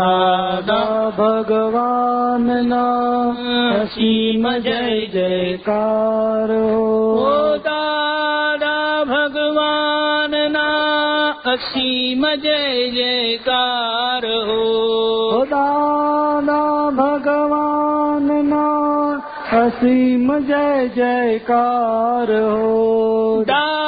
ददा भगवाना हसीम जय जयकारो दादा ना असीम जय जयकारो दादा भगवान् ना असीम जय जयकार दा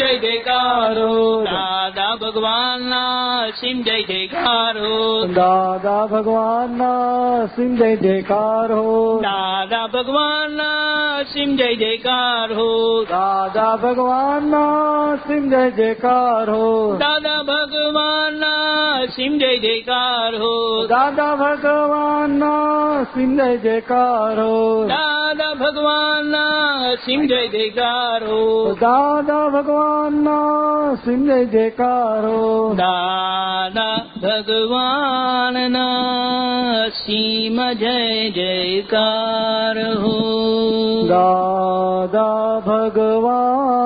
જય જયકારો. દાદા ભગવાનના સિમ જય જયકારો. હો દાદા ભગવાનના સિમ જય જયકાર. હો દાદા ભગવાનના સિમ જય જયકાર. હો દાદા ભગવાનના સિમ જય જયકાર. હો દાદા ભગવાનના સિમ જય જયકાર. હો દાદા ભગવાનના સિમ જય જયકાર. હો દાદા ભગવાનના સિમ જય જયકાર. હો દાદા ભગવાનના સિંહ જયકારો દાદા ભગવાનના અસીમ જય જયકાર હો દાદા ભગવાનના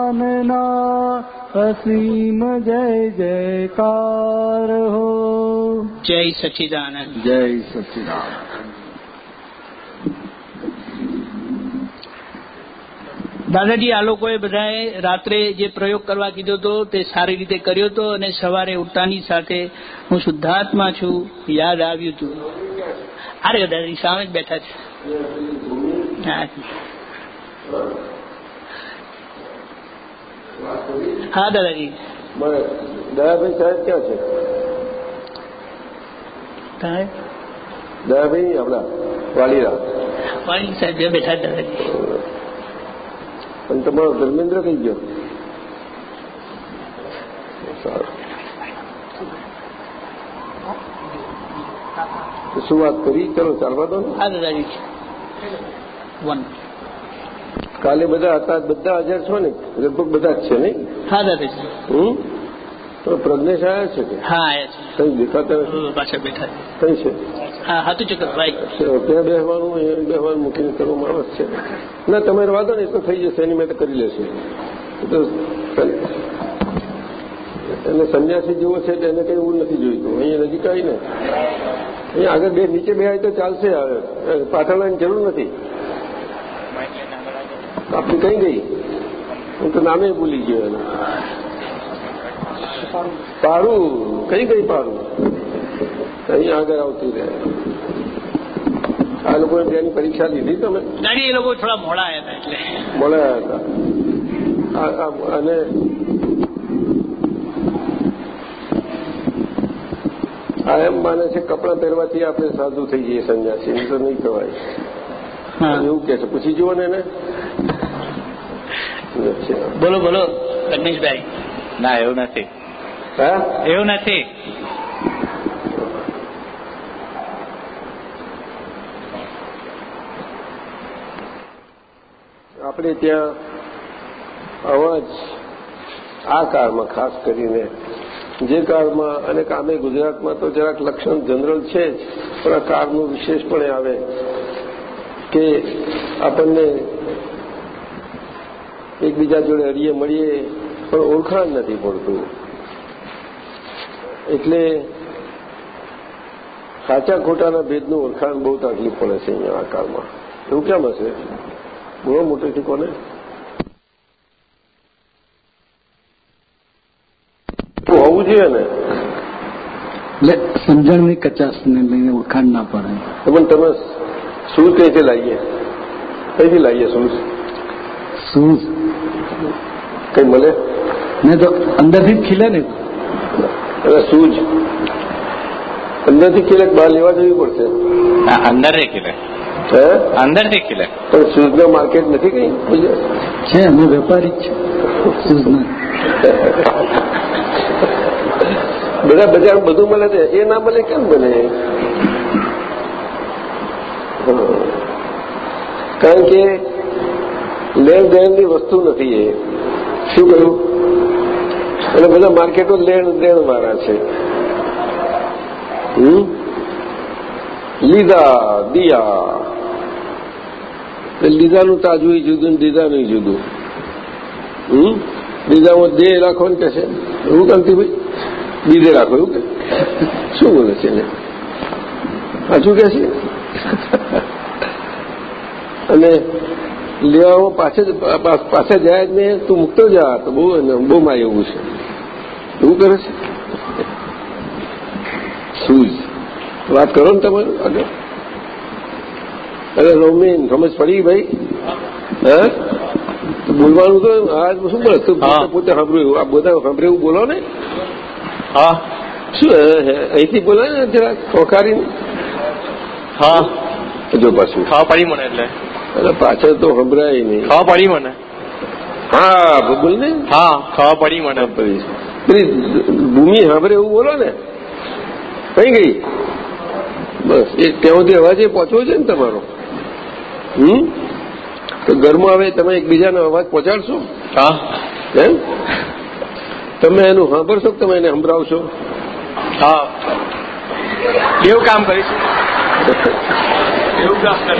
અસીમ જય જયકાર હો જય સચિદાનંદ જય સચિદાન દાદાજી આ લોકોએ બધાએ રાત્રે જે પ્રયોગ કરવા કીધો હતો તે સારી રીતે કર્યો હતો અને સવારે ઉઠતાની સાથે હું શુદ્ધાત્મા છું યાદ આવ્યું હતું અરે દાદાજી સામે જ બેઠા છે. હા. દાદાજી. દયાભાઈ સાહેબ ક્યાં છે? દયાભાઈ આપણા વાલીરા વાલી સાહેબ બેઠા દાદાજી. અને તમારો ધર્મેન્દ્ર થઈ ગયો. સારું. શું વાત કરી? ચલો ચાલવા દો વન કાલે બધા હતા બધા હાજર છો ને? લગભગ બધા જ છે નહીં? હા દાદા હમ? તો પ્રજ્ઞેશ આવ્યા છે કે? હા આયા કઈ દેખાતા પાછા બેઠા કઈ છે? હા હતું ચોક્કસ ત્યાં બેહવાનું એ બેસવાનું મૂકીને કરવામાં આવે છે. ના, તમારે વાંધો નહીં તો થઈ જશે, એની મેં કરી લેશે. એ તો એને સંન્યાસી જેવો છે એને કઈ એવું નથી જોઈતું. અહીંયા નજીક આવીને. અહીંયા આગળ બે, નીચે બે તો ચાલશે હવે પાછળ જરૂર નથી. આપણી કઈ ગઈ? હું તો નામે ભૂલી ગયો એનું. પારું. કઈ ગઈ પારું? અહીંયા આગળ આવતી રહે. આ લોકોએ ત્યાંની પરીક્ષા લીધી તમે? દાદી એ લોકો થોડા મોડા આવ્યા હતા એટલે. મળ્યા હતા. આ- આ- અને આ એમ માને છે કપડાં પહેરવાથી આપણે સાધુ થઈ જઈએ સંન્યાસી એ તો નહીં કહેવાય. હા. એવું કે છે. પૂછી જુઓ ને એને. બોલો બોલો રજનીશભાઈ ના એવું નથી. હા? એવું નથી. આપણે ત્યાં અવાજ આ કાળમાં ખાસ કરીને જે કાળમાં અને કામે ગુજરાતમાં તો જરાક લક્ષણ જનરલ છે જ, પણ આ કાળનું વિશેષપણે આવે કે આપણને એકબીજા જોડે હરીએ મળીએ પણ ઓળખાણ નથી પડતું. એટલે સાચા ખોટાના ભેદનું ઓળખાણ બહુ તકલીફ પડે છે અહીંયા આ કાળમાં. એવું કેમ હશે? ઘણો મોટેથી કોને હોવું જોઈએ ને? એટલે સમજણની કચાસને લઈને ઓળખાણ ના પડે. તો પણ તમે શું કઈથી લાવીએ? કઈથી લાવીએ શૂઝ શું? કઈ મળે? ને તો અંદરથી જ ખીલે ને. એટલે શૂઝ અંદરથી ખીલે બહાર લેવા જવી પડશે? અંદર ખીલે. ખીલે હે? અંદરથી ખીલે. પણ સૂઝનો માર્કેટ નથી કઈ છે અમે વેપારી જ છે સૂઝના બધા બજાર બધું મળે છે. એ ના મળે કેમ બને કારણ કે લેણ દેણની વસ્તુ નથી એ. શું કહ્યું? અને બધા માર્કેટો લેણ દેણ વાળા છે. હમ? લીધા, દિયા. એટલે લીધાનું તાજું જુદું ને દીધાનું જુદું. હમ? દીધામાં દેહ રાખો ને કે છે? એવું કાંતિ ભાઈ? દીધે રાખો એવું કે? શું બોલે છે એને? સાચું કે છે? અને લેવામાં પાસે પાસે જાય જ ને, તું મૂકતો જા તો બહુ બહુ માં એવું છે. એવું કરે છે? શું વાત કરો ને તમે આગળ. અરે રોમીન સમજ પડી ભાઈ? હે? બોલવાનું તો આજ શું તું પોતે સાંભળ્યું. આ બધા સાંભળે એવું બોલો ને? હા. શું અહીંથી બોલે ને જરા ખોખારીને? હા. જો પાછું. ખાવા પડી મને એટલે. એટલે પાછળ તો સંભળાય નહીં. ખાવા પડી મને. હા બોલ ને. હા ખાવા પડી મને. પેલી ભૂમિ સાંભળે એવું બોલો ને? કઈ ગઈ? બસ એ ત્યાંથી અવાજે પહોંચવો છે ને તમારો. હમ? તો ઘરમાં હવે તમે એકબીજાનો અવાજ પહોંચાડશો? હા. એમ? તમે એનું સાંભળશો કે તમે એને સંભળાવશો? હા. કેવું કામ કરીશું?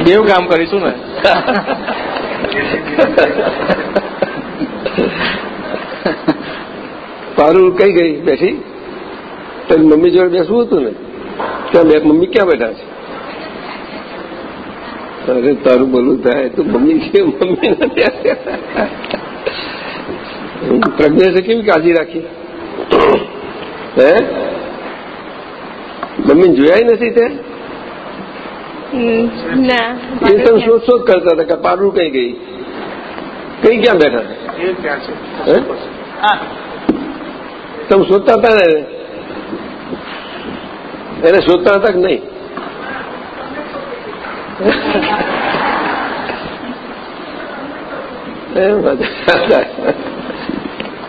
કેવું કામ કરીશું ને? પારુલ કઈ ગઈ બેઠી? તારી મમ્મી જોડે બેસવું હતું ને? ત્યાં એક મમ્મી ક્યાં બેઠા છે? અરે તારું બોલું થાય તો મમ્મી છે મમ્મી નથી પ્રજ્ઞા કેવી કાળજી રાખી? હે? મમ્મી જોયા નથી તે? એ તમે શોધ શોધ કરતા હતા કે પારુલ કઈ ગઈ? કઈ ક્યાં બેઠા હે? હા. તમે શોધતા હતા ને? એને શોધતા હતા કે નહીં?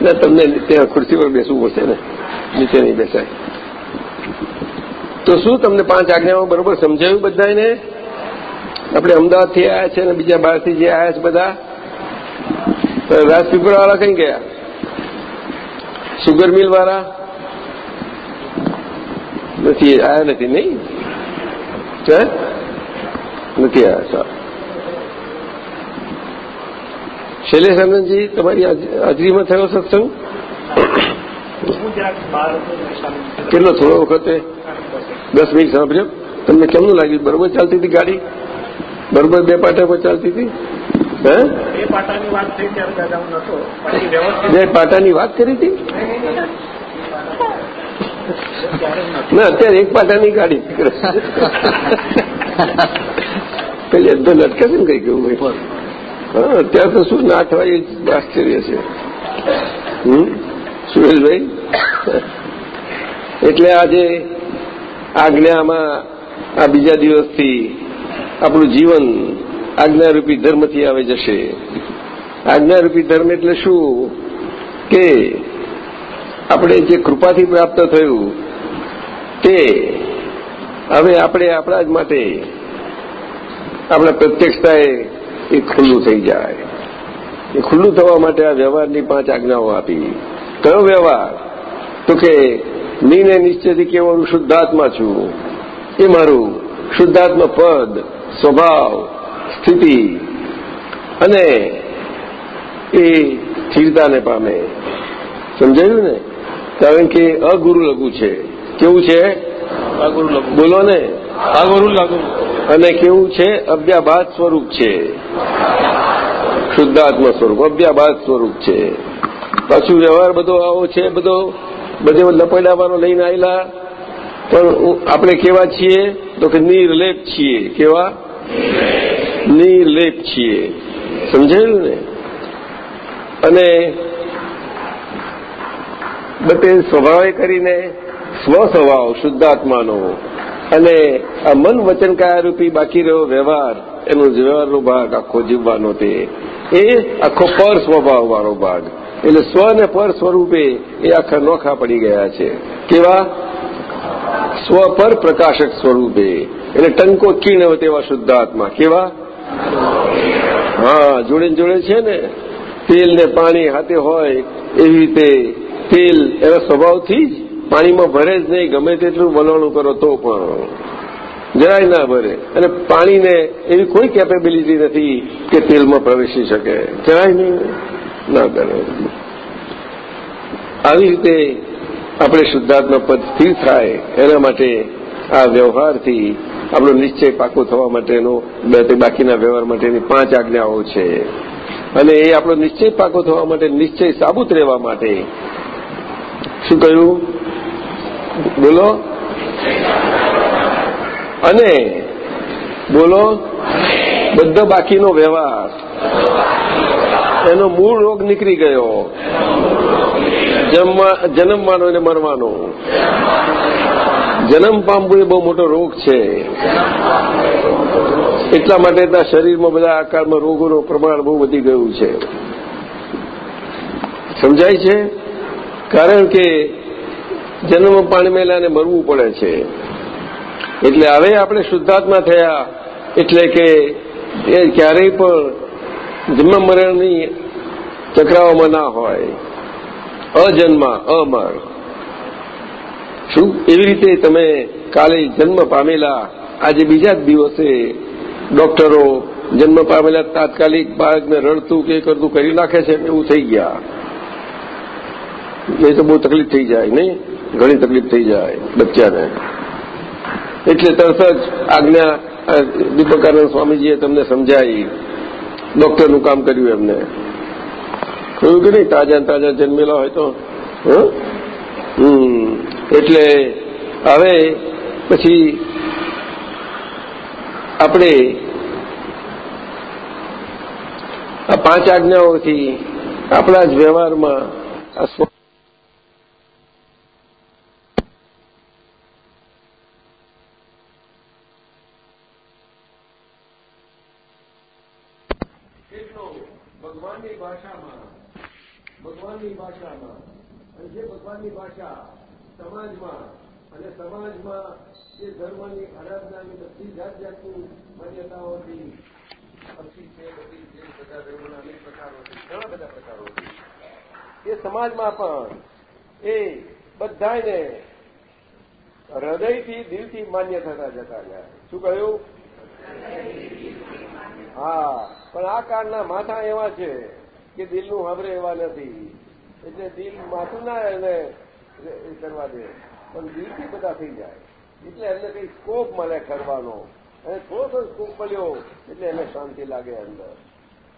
ના, તમને ત્યાં ખુરશી પર બેસવું પડશે ને, નીચે નહીં બેસાય. તો શું તમને પાંચ આજ્ઞાઓ બરોબર સમજાયું બધાને આપણે અમદાવાદથી આવ્યા છે અને બીજા બહારથી જે આવ્યા છે બધા? રાજપીપળા વાળા કઈ ગયા? સુગર મિલ વાળા નથી આયા નથી નહીં હે નથી આયા સારું શૈલેષ આનંદજી તમારી હાજ- હાજરીમાં થયો સત્સંગ કેટલો થોડો વખતે દસ મિનિટ સાંભળ્યો તમને કેમનું લાગ્યું બરોબર ચાલતી હતી ગાડી બરોબર બે પાટા પર ચાલતી હતી હે એ પાટાની વાત થઈ ત્યારે દાદા હું નતો પછી વ્યવસ્થિત બે પાટાની વાત કરી હતી ના અત્યારે એક પાટા નહીં કાઢી. પેલી અડધો લટકે છે ને કઈ કેવું ભાઈ હા અત્યારે તો શું ના થવાય એ આશ્ચર્ય છે. હમ? સુરેશભાઈ? એટલે આજે આજ્ઞામાં આ બીજા દિવસથી આપણું જીવન આજ્ઞારૂપી ધર્મથી આવે જશે. આજ્ઞારૂપી ધર્મ એટલે શું? કે આપણે જે કૃપાથી પ્રાપ્ત થયું તે હવે આપણે આપણા જ માટે આપણા પ્રત્યક્ષતાએ એ ખુલ્લું થઈ જાય. એ ખુલ્લું થવા માટે આ વ્યવહારની પાંચ આજ્ઞાઓ આપી. કયો વ્યવહાર? તો કે નિર્ણય નિશ્ચયથી કેવળ શુદ્ધાત્મા છું. એ મારું શુદ્ધાત્મા પદ, સ્વભાવ, સ્થિતિ અને એ સ્થિરતાને પામે. સમજાયું ને? કારણ કે અગુરુ લઘુ છે. કેવું છે? બોલો ને. અને કેવું છે? અભ્યાભાત સ્વરૂપ છે. શુદ્ધાત્મ સ્વરૂપ અભ્યાભાત સ્વરૂપ છે. પાછું વ્યવહાર બધો આવો છે બધો બધે લપડાવાનો લઈને આવેલા પણ આપણે કેવા છીએ? તો કે નિર્લેપ છીએ. કેવા? નિર્લેપ છીએ. સમજાયું ને? અને બધે સ્વભાવે કરીને સ્વ સ્વભાવ શુદ્ધાત્માનો. અને આ મન વચન કાયારૂપી બાકી રહ્યો વ્યવહાર, એનો વ્યવહારનો ભાગ આખો જીવવાનો તે. એ આખો પર સ્વભાવવાળો ભાગ. એટલે સ્વ અને પર સ્વરૂપે એ આખા નોખા પડી ગયા છે. કેવા? સ્વ પર પ્રકાશક સ્વરૂપે. એટલે ટંકો કીણ તેવા શુદ્ધાત્મા. કેવા? હા, જોડે જોડે છે ને. તેલ ને પાણી હાથે હોય એવી રીતે તેલ એના સ્વભાવથી જ પાણીમાં ભરે જ નહીં, ગમે તેટલું વલણું કરો તો પણ. જરાય ના ભરે. અને પાણીને એવી કોઈ કેપેબિલિટી નથી કે તેલમાં પ્રવેશી શકે. જરાય નહીં. ના કરે. આવી રીતે આપણે શુદ્ધાત્મા પદ સ્થિર થાય એના માટે આ વ્યવહારથી આપણો નિશ્ચય પાકો થવા માટેનો બે બાકીના વ્યવહાર માટેની પાંચ આજ્ઞાઓ છે. અને એ આપણો નિશ્ચય પાકો થવા માટે નિશ્ચય સાબુત રહેવા માટે શું કહ્યું? બોલો. અને બોલો. બધો બાકીનો વ્યવહાર. એનો મૂળ રોગ નીકળી ગયો. જન્મવા- જન્મવાનો અને મરવાનો. જન્મ પામવું એ બહુ મોટો રોગ છે. એટલા માટે ત્યાં શરીરમાં બધા આકારમાં રોગોનું પ્રમાણ બહુ વધી ગયું છે. સમજાય છે? કારણ કે જન્મ પામેલાને મરવું પડે છે. એટલે હવે આપણે શુદ્ધાત્મા થયા. એટલે કે એ ક્યારેય પણ જન્મ મરણની ચક્રાઓમાં ના હોય. અજન્મા, અમર. શું? એવી રીતે તમે કાલે જન્મ પામેલા, આજે બીજા જ દિવસે ડોક્ટરો જન્મ પામેલા તાત્કાલિક બાળકને રડતું કે કરતું કરી નાખે છે એવું થઈ ગયા. એ તો બહુ તકલીફ થઈ જાય, નહીં? ઘણી તકલીફ થઈ જાય બચ્ચાને. એટલે તરત જ આજ્ઞા દીપકાનંદ સ્વામીજીએ તમને સમજાવી. ડોક્ટરનું કામ કર્યું એમને. કહ્યું કે નહીં, તાજા તાજા જન્મેલા હોય તો હમ, એટલે હવે પછી આપણે આ પાંચ આજ્ઞાઓથી આપણા જ વ્યવહારમાં આ ભાષામાં, ભગવાનની ભાષામાં, અને જે ભગવાનની ભાષા સમાજમાં, અને સમાજમાં જે ધર્મની આરાધનાની બધી જાત જાતની માન્યતાઓથી પછી છે બધી જે બધા ધર્મના અનેક પ્રકારોથી ઘણા બધા પ્રકારોથી એ સમાજમાં પણ એ બધાને હૃદયથી દિલથી માન્ય થતા જતા જાય. શું કહ્યું? હા, પણ આ કાળના માથા એવા છે કે દિલનું હાબરે એવા નથી. એટલે દિલ માથું ના એને કરવા દે. પણ દિલથી બધા થઈ જાય. એટલે એમને કંઈ સ્કોપ મળે કરવાનો અને થોડો સ્કોપ મળ્યો, એટલે એને શાંતિ લાગે અંદર.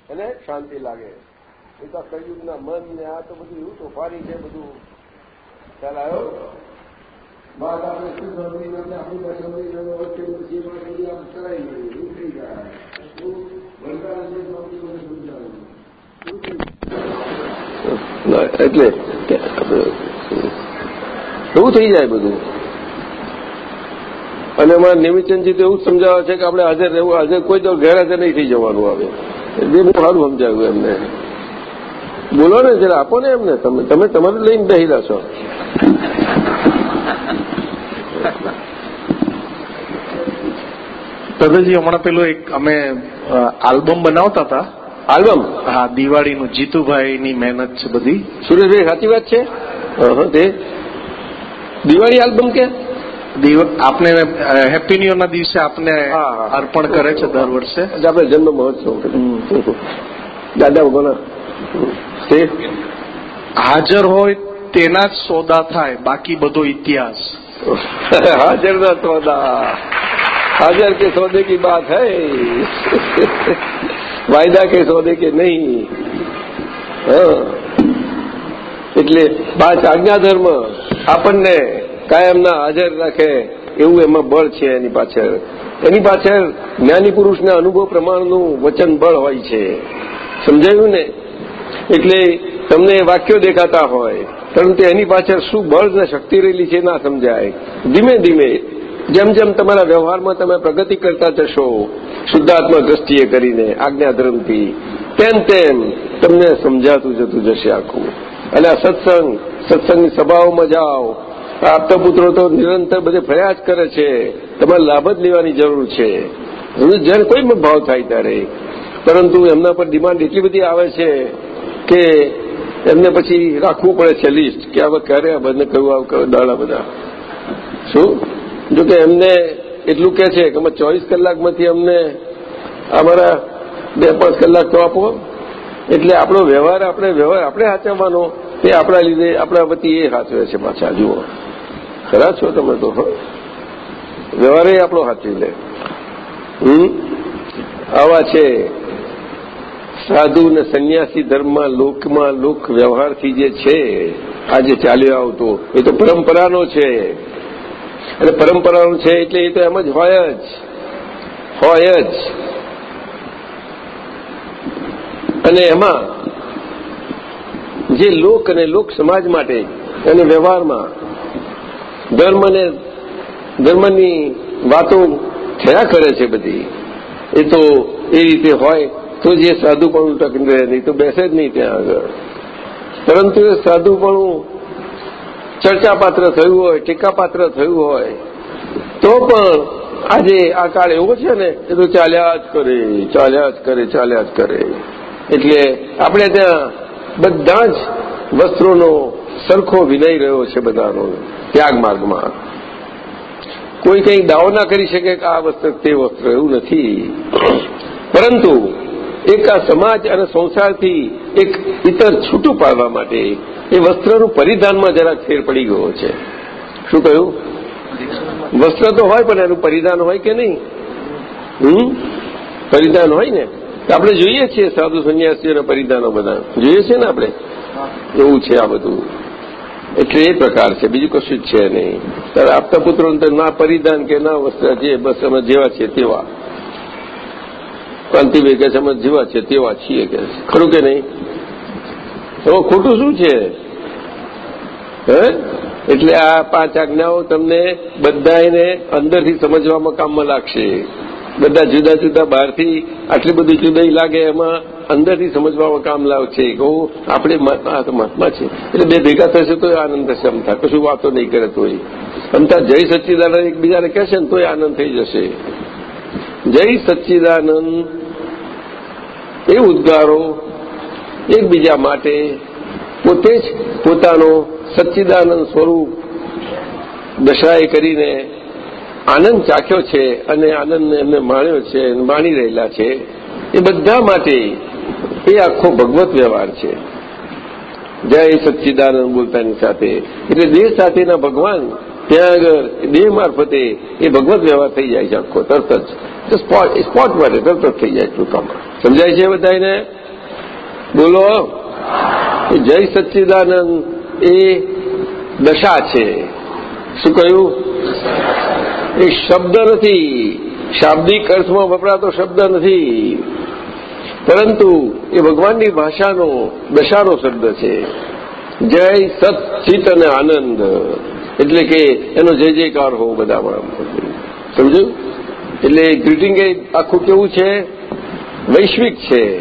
એને શાંતિ લાગે. એ તો કયુગના મન ને આ તો બધું એવું તોફાની છે બધું. ખ્યાલ આવ્યો? બાદ આપણે શું સમજી નથી આપણી પાસે ગયો જે વાત કરી આમ કરાઈ ગયું તો આપણી પાસે સમજાવ્યું? એટલે એવું થઈ જાય બધું? અને એમાં નિમિત્તનજી તો એવું સમજાવે છે કે આપણે હાજર રહેવું, હાજર કોઈ તો ગેરહાજર નહીં થઈ જવાનું આવે. એ બહુ સારું સમજાવ્યું એમને. બોલો ને જરા, આપો ને એમને. તમે તમે તમારું લઈને બેહીલા છો. દાદાજી હમણાં પેલો એક અમે આલ્બમ બનાવતા હતા. આલ્બમ? હા દિવાળીનું જીતુભાઈની મહેનત છે બધી. સુરેશભાઈ સાચી વાત છે? તે દિવાળી આલ્બમ કે? આપને હેપી ન્યુ ના દિવસે આપને અર્પણ કરે છે દર વર્ષે. આપણે જન્મ મહોત્સવ દાદા ભગવાન હાજર હોય તેના જ સોદા થાય બાકી બધો ઇતિહાસ. હાજર ના સોદા. હાજર કે સોદે કી બાત હૈ. વાયદા કે સોદે કે નહીં. એટલે પાંચ આજ્ઞાધર્મ આપણને કાયમના હાજર રાખે એવું એમાં બળ છે એની પાછળ. એની પાછળ જ્ઞાની પુરુષના અનુભવ પ્રમાણનું વચન બળ હોય છે. સમજાયું ને? એટલે તમને વાક્યો દેખાતા હોય, પરંતુ એની પાછળ શું બળ ને શક્તિ રહેલી છે ના સમજાય. ધીમે ધીમે જેમ જેમ તમારા વ્યવહારમાં તમે પ્રગતિ કરતા જશો, શુદ્ધાત્મા દ્રષ્ટિએ કરીને આજ્ઞાધર્મથી તેમ તેમ તમને સમજાતું જતું જશે આખું. અને આ સત્સંગ, સત્સંગની સભાઓમાં જાઓ. આપતા પુત્રો તો નિરંતર બધે ફર્યા જ કરે છે. તમારે લાભ જ લેવાની જરૂર છે. જ્યારે કોઈ ભાવ થાય ત્યારે. પરંતુ એમના પર ડિમાન્ડ એટલી બધી આવે છે કે એમને પછી રાખવું પડે છે લિસ્ટ કે હવે ક્યારે આ બંને કહ્યું આવ દાડા બધા. શું? જો કે એમને એટલું કે છે કે અમે ચોવીસ કલાકમાંથી અમને અમારા બે પાંચ કલાક તો આપો. એટલે આપણો વ્યવહાર આપણે વ્યવહાર આપણે સાચવવાનો તે આપણા લીધે આપણા વતી એ સાચવે છે પાછા, જુઓ. ખરા છો તમે તો વ્યવહારે આપણો સાચવી લે. હમ? આવા છે. સાધુ ને સંન્યાસી ધર્મમાં, લોકમાં લોક વ્યવહારથી જે છે, આજે ચાલ્યો આવતો, એ તો પરંપરાનો છે. અને પરંપરાનું છે એટલે એ તો એમ જ હોય જ. હોય જ. અને એમાં જે લોક અને લોક સમાજ માટે અને વ્યવહારમાં ધર્મને ધર્મની વાતો થયા કરે છે બધી, એ તો એ રીતે હોય તો જે સાધુપણું ટકી રહે, નહીં તો બેસે જ નહીં ત્યાં આગળ. પરંતુ એ સાધુપણું ચર્ચાપાત્ર થયું હોય, ટીકાપાત્ર થયું હોય, તો પણ આજે આ કાળ એવો છે ને એ તો ચાલ્યા જ કરે, ચાલ્યા જ કરે, ચાલ્યા જ કરે. એટલે આપણે ત્યાં બધા જ વસ્ત્રોનો સરખો વિનય રહ્યો છે બધાનો ત્યાગ માર્ગમાં કોઈ કંઈ દાવો ના કરી શકે કે આ વસ્ત્ર તે વસ્ત્ર એવું નથી. પરંતુ એક આ સમાજ અને સંસારથી એક ઇતર છૂટું પાડવા માટે એ વસ્ત્રનું પરિધાનમાં જરાક ફેર પડી ગયો છે. શું કહ્યું? વસ્ત્ર તો હોય પણ એનું પરિધાન હોય કે નહીં? હમ? પરિધાન હોય ને? આપણે જોઈએ છીએ સાધુ સંન્યાસીઓના પરિધાનો બધા. જોઈએ છીએ ને આપણે? એવું છે આ બધું. એટલે એ પ્રકાર છે. બીજું કશું જ છે નહીં. ત્યારે આપતા પુત્રો ના પરિધાન કે ના વસ્ત્ર જે બસ અમે જેવા છીએ તેવા. કાંતિભાઈ કે છે, અમે જેવા છે તેવા છીએ કે ખરું કે નહીં? એમાં ખોટું શું છે? હે? એટલે આ પાંચ આજ્ઞાઓ તમને બધાને અંદરથી સમજવામાં કામમાં લાગશે. બધા જુદા જુદા બહારથી આટલી બધી જુદાઈ લાગે, એમાં અંદરથી સમજવામાં કામ લાવશે કહું આપણે મહાત્મા છે. એટલે બે ભેગા થશે તો આનંદ થશે અમતા કશું વાતો નહીં કરે તોય. અમતા જય સચ્ચિદાનંદ એકબીજાને કહેશે ને તોય આનંદ થઈ જશે. જય સચ્ચિદાનંદ એ ઉદ્ગારો એકબીજા માટે પોતે જ પોતાનો સચ્ચિદાનંદ સ્વરૂપ દશાએ કરીને આનંદ ચાખ્યો છે અને આનંદને એમને માણ્યો છે માણી રહેલા છે, એ બધા માટે એ આખો ભગવત વ્યવહાર છે. જય સચ્ચિદાનંદ બોલતાની સાથે. એટલે દેહ સાથેના ભગવાન ત્યાં આગળ દેહ મારફતે એ ભગવત વ્યવહાર થઈ જાય છે આખો, તરત જ. સ્પોટ સ્પોટ માટે તરત જ થઈ જાય ટૂંકામાં. સમજાય છે બધાને બોલો. જય સચ્ચિદાનંદ એ દશા છે. શું કહ્યું? એ શબ્દ નથી. શાબ્દિક અર્થમાં વપરાતો શબ્દ નથી. પરંતુ એ ભગવાનની ભાષાનો, દશાનો શબ્દ છે. જય સત ચિત અને આનંદ એટલે કે એનો જય જયકાર હોવો બધામાં સમજ્યું? એટલે ગ્રીટિંગ એ આખું કેવું છે? વૈશ્વિક છે.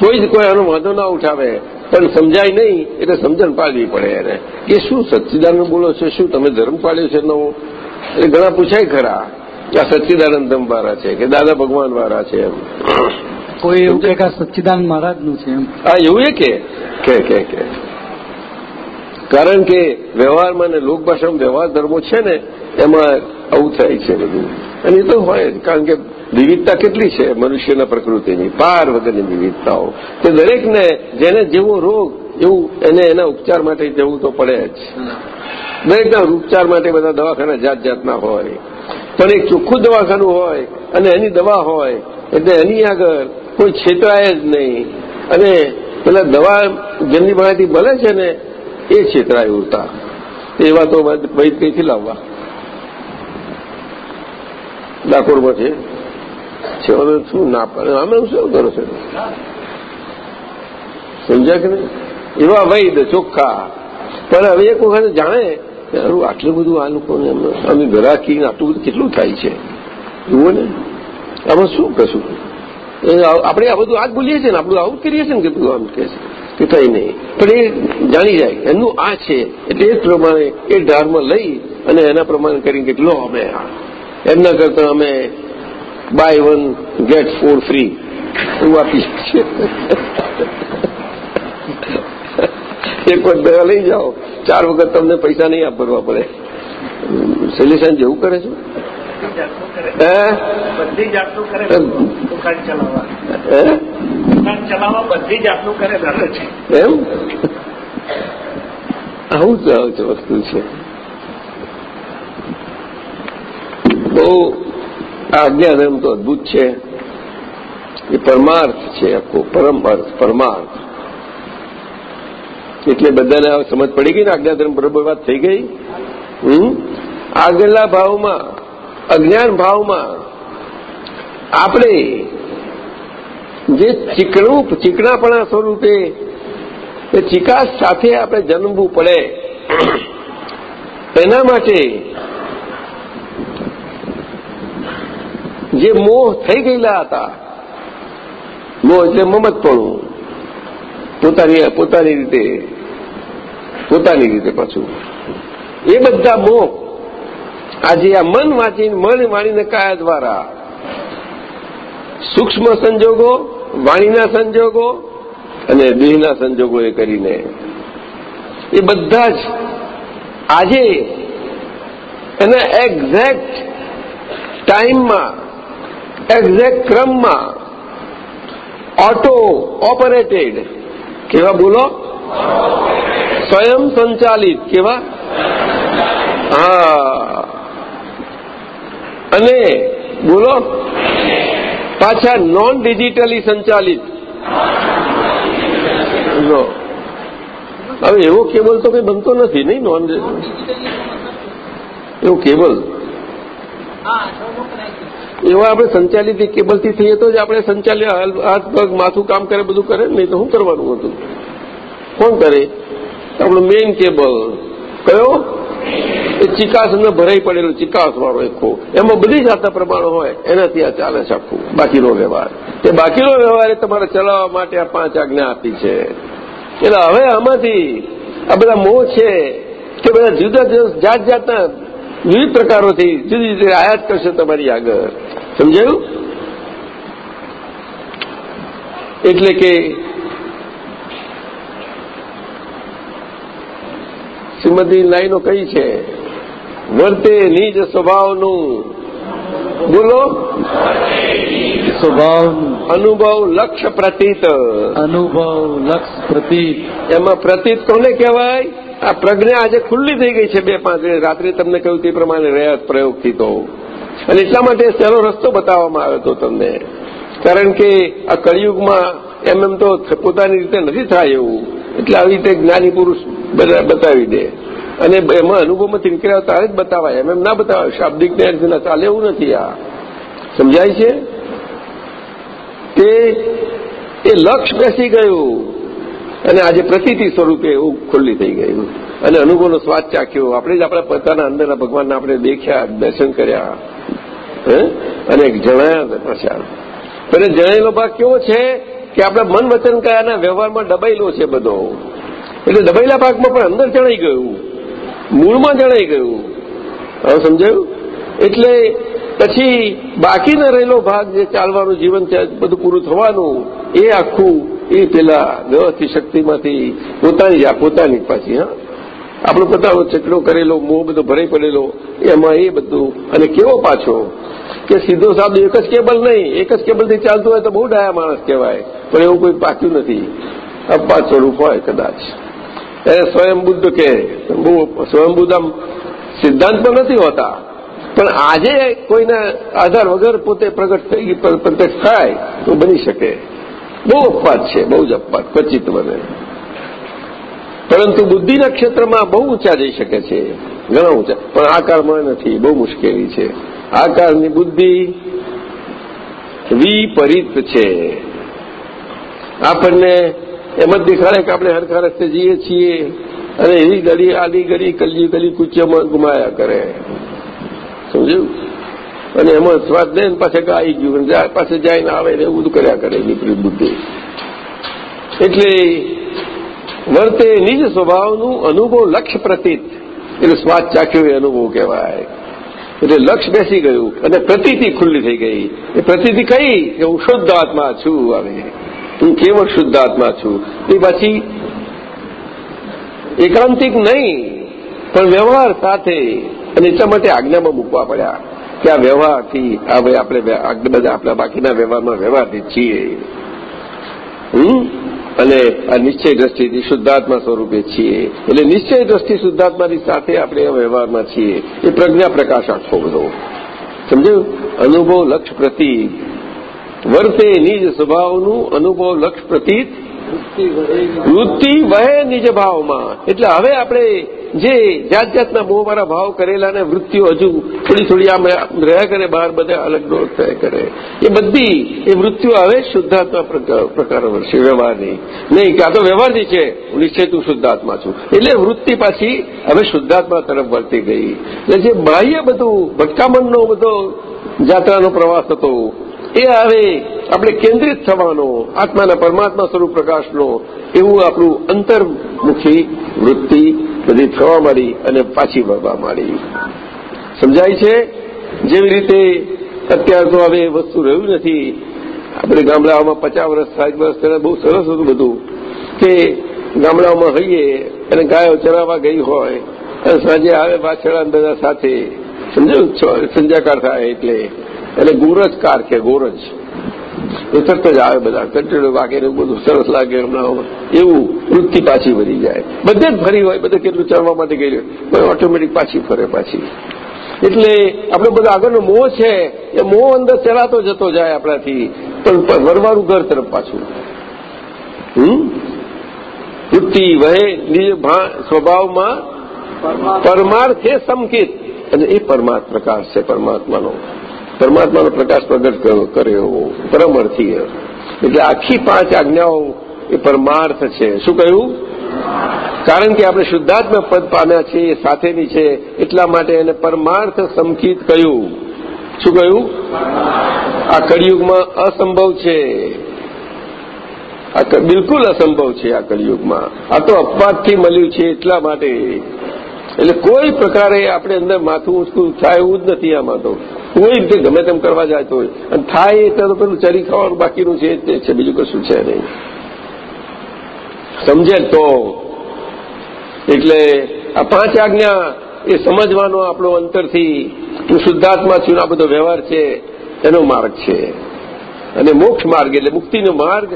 કોઈ જ કોઈ આનો વાંધો ના ઉઠાવે પણ સમજાય નહીં એટલે સમજણ પાડવી પડે એને. કે શું સચ્ચિદાનંદ બોલો છો? શું તમે ધર્મ પાડ્યો છે નવો એટલે ઘણા પૂછાય ખરા કે આ સચ્ચિદાનંદ ધમ વાળા છે કે દાદા ભગવાન વાળા છે એમ. કોઈ એવું કે આ સચ્ચિદાનંદ મહારાજનું છે એમ. હા એવું એ કે. કે કે કે. કારણ કે વ્યવહારમાં અને લોકભાષામાં વ્યવહાર ધર્મો છે ને, એમાં આવું થાય છે બધું. અને એ તો હોય કારણ કે વિવિધતા કેટલી છે મનુષ્યના પ્રકૃતિની, પાર વગરની વિવિધતાઓ. તે દરેકને જેને જેવો રોગ, એવું એને એના ઉપચાર માટે જવું તો પડે જ. દરેકના ઉપચાર માટે બધા દવાખાના જાત જાતના હોય. પણ એક ચોખ્ખું દવાખાનું હોય, અને એની દવા હોય, એટલે એની આગળ કોઈ છેતરાય જ નહીં. અને પેલા દવા જેમની પાસેથી મળે છે ને એ છેતરાય ઉડતા. એવા તો વૈદ કઈથી લાવવા? ડાકોરમાં છે? અમે શું ના પડે? અમે શું કરો છો? સમજ્યા કે નહીં? એવા વૈદ ચોખ્ખા. પણ હવે એક વખત જાણે આટલું બધું આ લોકોને અમે ઘરાકી આટલું બધું કેટલું થાય છે? જુઓ ને. આમાં શું કશું? આપણે આ બધું આ જ બોલીએ છીએ ને, આપણું આવું કરીએ છીએ ને કે બધું આમ કે થઈ નહીં પણ એ જાણી જાય એમનું આ છે. એટલે એ પ્રમાણે એ ઢારમાં લઈ અને એના પ્રમાણે કરીને કેટલો અમે એમના કરતા અમે buy one get four free એવું આપી છીએ એક વખત દવા લઈ જાઓ. ચાર વખત તમને પૈસા નહીં આપ ભરવા પડે. શૈલેષાન જેવું કરે છે? બધી જાતનું કરે. દુકાન ચલાવવા બધી જાતનું કરે ધરે છે. એમ? આવું જ આવું વસ્તુ છે. બહુ આ અજ્ઞાન તો અદભુત છે. એ પરમાર્થ છે, આખો પરમ પરમાર્થ. એટલે બધાને સમજ પડી ગઈ ને આજ્ઞાધર્મ બરોબર વાત થઈ ગઈ? હમ? આગળના ભાવમાં, અજ્ઞાન ભાવમાં આપણે જે ચીકણું, ચીકણાપણા સ્વરૂપે એ ચિકાસ સાથે આપણે જન્મવું પડે. એના માટે જે મોહ થઈ ગયેલા હતા, મોહ એટલે મમતપણું પોતાની પોતાની રીતે પોતાની રીતે પાછું. એ બધા મોહ આજે આ મન વાંચીને, મન વાણીને કાયા દ્વારા સૂક્ષ્મ સંજોગો, વાણીના સંજોગો અને દેહના સંજોગો એ કરીને. એ બધા જ આજે એના એક્ઝેક્ટ ટાઈમમાં એક્ઝેક્ટ ક્રમમાં ઓટો ઓપરેટેડ કેવા બોલો? સ્વયં સંચાલિત કેવા? હા. અને બોલો? પાછા નોન ડિજિટલી સંચાલિત. જો. હવે એવો કેબલ તો કઈ બનતો નથી, નહીં? નોન એવો કેબલ. એવા આપણે સંચાલિત કેબલથી થઈએ તો જ આપણે સંચાલિત હાથ પગ, માથું કામ કરે, બધું કરે નહીં તો શું કરવાનું હતું? કોણ કરે? આપણું મેઇન કેબલ કયો? એ ચિકાસ ભરાઈ પડેલો ચિકાસવાળો એકો એમાં બધી જાતના પ્રમાણો હોય, એનાથી આ ચાલે છે આખું. બાકીનો વ્યવહાર. તે બાકીનો વ્યવહાર તમારે ચલાવવા માટે આ પાંચ આજ્ઞા આપી છે. એટલે હવે આમાંથી આ બધા મોહ છે કે બધા જુદા જુદા જાત જાતના વિવિધ પ્રકારોથી જુદી જુદી આયાત કરશે તમારી આગળ. સમજાયું? એટલે કે શ્રીમતી લાઈનો કઈ છે? વર્તે નિજ સ્વભાવનું. બોલો. સ્વભાવ અનુભવ લક્ષ પ્રતીત. અનુભવ લક્ષ પ્રતીત. એમાં પ્રતીત કોને કહેવાય? આ પ્રજ્ઞા આજે ખુલ્લી થઈ ગઈ છે બે પાંચ રાત્રે તમને કહ્યું તે પ્રમાણે રહ્યા પ્રયોગથી તો. અને એટલા માટે સહેલો રસ્તો બતાવવામાં આવ્યો હતો તમને. કારણ કે આ કળિયુગમાં એમ એમ તો પોતાની રીતે નથી થાય એવું. એટલે આવી રીતે જ્ઞાની પુરુષ બધા બતાવી દે. અને એમાં અનુભવમાંથી નીકળ્યા તારે જ બતાવાય. એમ એમ ના બતાવાય. શાબ્દિક જ્ઞાન ચાલે એવું નથી આ. સમજાય છે? તે, એ લક્ષ બેસી ગયું. અને આજે પ્રતિતિ સ્વરૂપે એવું ખુલ્લી થઈ ગયું. અને અનુભવનો સ્વાદ ચાખ્યો. આપણે જ આપણા પોતાના અંદરના ભગવાનને આપણે દેખ્યા, દર્શન કર્યા. અને જણાયા પાછા. અને જણાયેલો ભાગ કેવો છે કે આપણા મન વચન કયાના વ્યવહારમાં દબાયેલો છે બધો. એટલે દબાયેલા ભાગમાં પણ અંદર જણાઈ ગયું. મૂળમાં જણાઈ ગયું. હવે સમજાયું? એટલે પછી બાકીનો રહેલો ભાગ જે ચાલવાનું જીવન બધું પૂરું થવાનું, એ આખું, એ પેલા વ્યવસ્થિત શક્તિમાંથી પોતાની જ પોતાની પાછી, હા. આપણો પોતાનો ચકડો કરેલો, મોં બધો ભરાઈ પડેલો, એમાં એ બધું, અને કેવો પાછો? કે સીધો સાદો એક જ કેબલ નહીં, એક જ કેબલથી ચાલતું હોય તો બહુ ડાયા માણસ કહેવાય, પણ એવું કોઈ પાક્યું નથી. અપવાદ સ્વરૂપ હોય કદાચ. એને સ્વયંબુદ્ધ કે, બહુ સ્વયં બુદ્ધ આમ નથી હોતા. પણ આજે કોઈને આધાર વગર પોતે પ્રગટ થઈ પ્રત્યક્ષ થાય તો બની શકે. બહુ અપવાદ છે, બહુ જ અપવાદ, ક્વચિત બને પરંતુ બુદ્ધિના ક્ષેત્રમાં બહુ ઊંચા જઈ શકે છે, ઘણા ઊંચા. પણ આ કાળમાં નથી, બહુ મુશ્કેલી છે. આ કાળની બુદ્ધિ વિપરીત છે. આપણને એમ જ દેખાડે કે આપણે હરખા રસ્તે જઈએ છીએ અને એવી ગળી, આલી ગળી કલી ગલી કુચિયામાં ગુમાયા કરે. સમજ્યું? અને એમાં સ્વાદ લઈને પાછા ગાઈ ગયું પાસે જઈને આવે ને એવું કર્યા કરે વિપરીત બુદ્ધિ. એટલે વર્તે નિજ સ્વભાવનું અનુભવ લક્ષ્ય પ્રતીત. એટલે સ્વાદ ચાખ્યો એ અનુભવ કહેવાય. એટલે લક્ષ બેસી ગયું અને પ્રતીતિ ખુલ્લી થઈ ગઈ. એ પ્રતીતિ કઈ? કે હું શુદ્ધ આત્મા છું, આવે. હું કેવળ શુદ્ધ આત્મા છું? એ પછી એકાંતિક નહીં, પણ વ્યવહાર સાથે અને એટલા માટે આજ્ઞામાં મૂકવા પડ્યા કે આ વ્યવહારથી આપણે બધા આપણા બાકીના વ્યવહારમાં વ્યવહારથી છીએ. અને આ નિશ્ચય દ્રષ્ટિથી શુદ્ધાત્મા સ્વરૂપે છીએ. એટલે નિશ્ચય દ્રષ્ટિ શુદ્ધાત્માની સાથે આપણે વ્યવહારમાં છીએ. એ પ્રજ્ઞા પ્રકાશ આખો બધો. સમજ્યું? અનુભવ લક્ષ પ્રતીત વર્તે નિજ સ્વભાવનું અનુભવ લક્ષ પ્રતીત, વૃત્તિ વહે નિજ ભાવમાં. એટલે હવે આપણે જે જાત જાતના મોહવાળા ભાવ કરેલા ને વૃત્તિઓ હજુ થોડી થોડી આમ રહ્યા કરે, બહાર બધા અલગ થયા કરે. એ બધી, એ વૃત્તિઓ હવે શુદ્ધાત્મા પ્રકાર છે વ્યવહારની. નહીં, કાં તો વ્યવહારની છે નિશ્ચય તું શુદ્ધાત્મા છું. એટલે વૃત્તિ પાછી હવે શુદ્ધાત્મા તરફ વર્તી ગઈ. એટલે જે બાહ્ય બધું, ભટકામણનો બધો જાત્રાનો પ્રવાસ હતો એ હવે આપણે કેન્દ્રિત થવાનો, આત્માના પરમાત્મા સ્વરૂપ પ્રકાશનો, એવું આપણું અંતર્મુખી વૃત્તિ બધી થવા માંડી અને પાછી વળવા માંડી. સમજાય છે? જેવી રીતે અત્યારે તો હવે વસ્તુ રહ્યું નથી. આપણે ગામડાઓમાં પચાસ વર્ષ, સાઠ વર્ષ પહેલા બહુ સરસ હતું બધું કે ગામડાઓમાં હઈએ અને ગાયો ચરાવવા ગઈ હોય અને સાંજે આવે પાછળ બધા સાથે. સમજાયું સંજાકાર થાય એટલે. એટલે ગોરજકાર કે ગોરજ. એ તરત જ આવે બધા. કંટીડો વાગે ને બધું સરસ લાગે હમણાં એવું વૃત્તિ પાછી ફરી જાય. બધે જ ફરી હોય બધે કેટલું ચડવા માટે ગઈ હોય. ઓટોમેટિક પાછી ફરે પાછી. એટલે આપણે બધો આગળનો મોહ છે એ મોહ અંદર ચલાતો જતો જાય આપણાથી. પણ વરવાનું ઘર તરફ પાછું. હમ? વૃત્તિ વહે નિજ સ્વભાવમાં પરમાર્થે. સંકેત અને એ પરમાર્થ પ્રકાશ છે પરમાત્માનો. પરમાત્માનો પ્રકાશ પ્રગટ કર્યો પરમઅર્થીય એટલે આખી પાંચ આજ્ઞાઓ એ પરમાર્થ છે. શું કહ્યું? કારણ કે આપણે શુદ્ધાત્મા પદ પામ્યા છીએ સાથેની છે, એટલા માટે એને પરમાર્થ સંકિત કહ્યું. શું કહ્યું? આ કળિયુગમાં અસંભવ છે. આ બિલકુલ અસંભવ છે આ કળિયુગમાં. આ તો અપવાદથી મળ્યું છે એટલા માટે. એટલે કોઈ પ્રકારે આપણે અંદર માથું ઊંચકું થાય એવું જ નથી આમાં તો. કોઈ રીતે ગમે તેમ કરવા જાય હોય. અને થાય તો પેલું ચરી ખાવાનું બાકીનું છે તે છે, બીજું કશું છે નહીં. સમજે તો. એટલે આ પાંચ આજ્ઞા એ સમજવાનો આપણો અંતરથી હું શુદ્ધાત્મા છું, આ બધો વ્યવહાર છે, એનો માર્ગ છે. અને મોક્ષ માર્ગ એટલે મુક્તિનો માર્ગ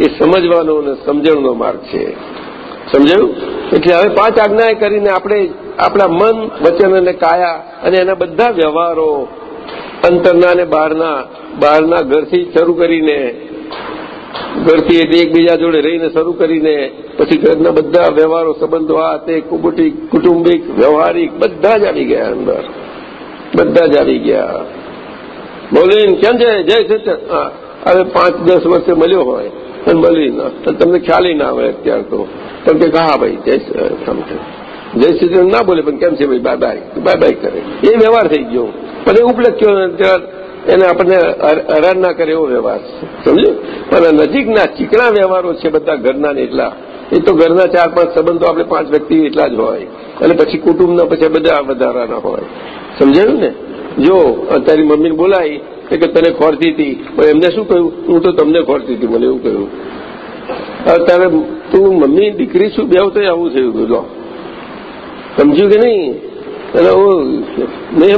એ સમજવાનો અને સમજણનો માર્ગ છે. સમજાયું? એટલે હવે પાંચ આજ્ઞાએ કરીને આપણે આપણા મન, વચન અને કાયા અને એના બધા વ્યવહારો અંતરના અને બહારના બહારના ઘરથી શરૂ કરીને, ઘરથી એટલે એકબીજા જોડે રહીને શરૂ કરીને, પછી ઘરના બધા વ્યવહારો, સંબંધો આ તે કુટુંબિક કુટુંબિક વ્યવહારિક, બધા જ આવી ગયા અંદર. બધા જ આવી ગયા. બોલીને કેમ છે? જય સત્ય હવે પાંચ દસ વર્ષે મળ્યો હોય. મળી ના તમને ખ્યાલ ના આવે અત્યારે તો. પણ કે હા ભાઈ, જય સમજે જય શ્રી ના બોલે, પણ કેમ છે ભાઈ બાય બાય બાય બાય કરે. એ વ્યવહાર થઈ ગયો. પણ એ ઉપલક્ષ્યો એને આપણને હેરાન ના કરે એવો વ્યવહાર સમજ્યું? પણ નજીકના ચીકણા વ્યવહારો છે બધા ઘરના એટલા. એ તો ઘરના ચાર પાંચ સંબંધો આપણે પાંચ વ્યક્તિ એટલા જ હોય. અને પછી કુટુંબના પછી બધા વધારાના હોય. સમજાયું ને? જો તારી મમ્મીને બોલાવી, કે તને ખોરતી હતી. એમને શું કહ્યું? હું તો તમને ખોરતી હતી, મને એવું કહ્યું. તારે તું મમ્મી, દીકરી શું બે તો આવું થયું લો સમજ્યું કે નહીં? અને હું નહીં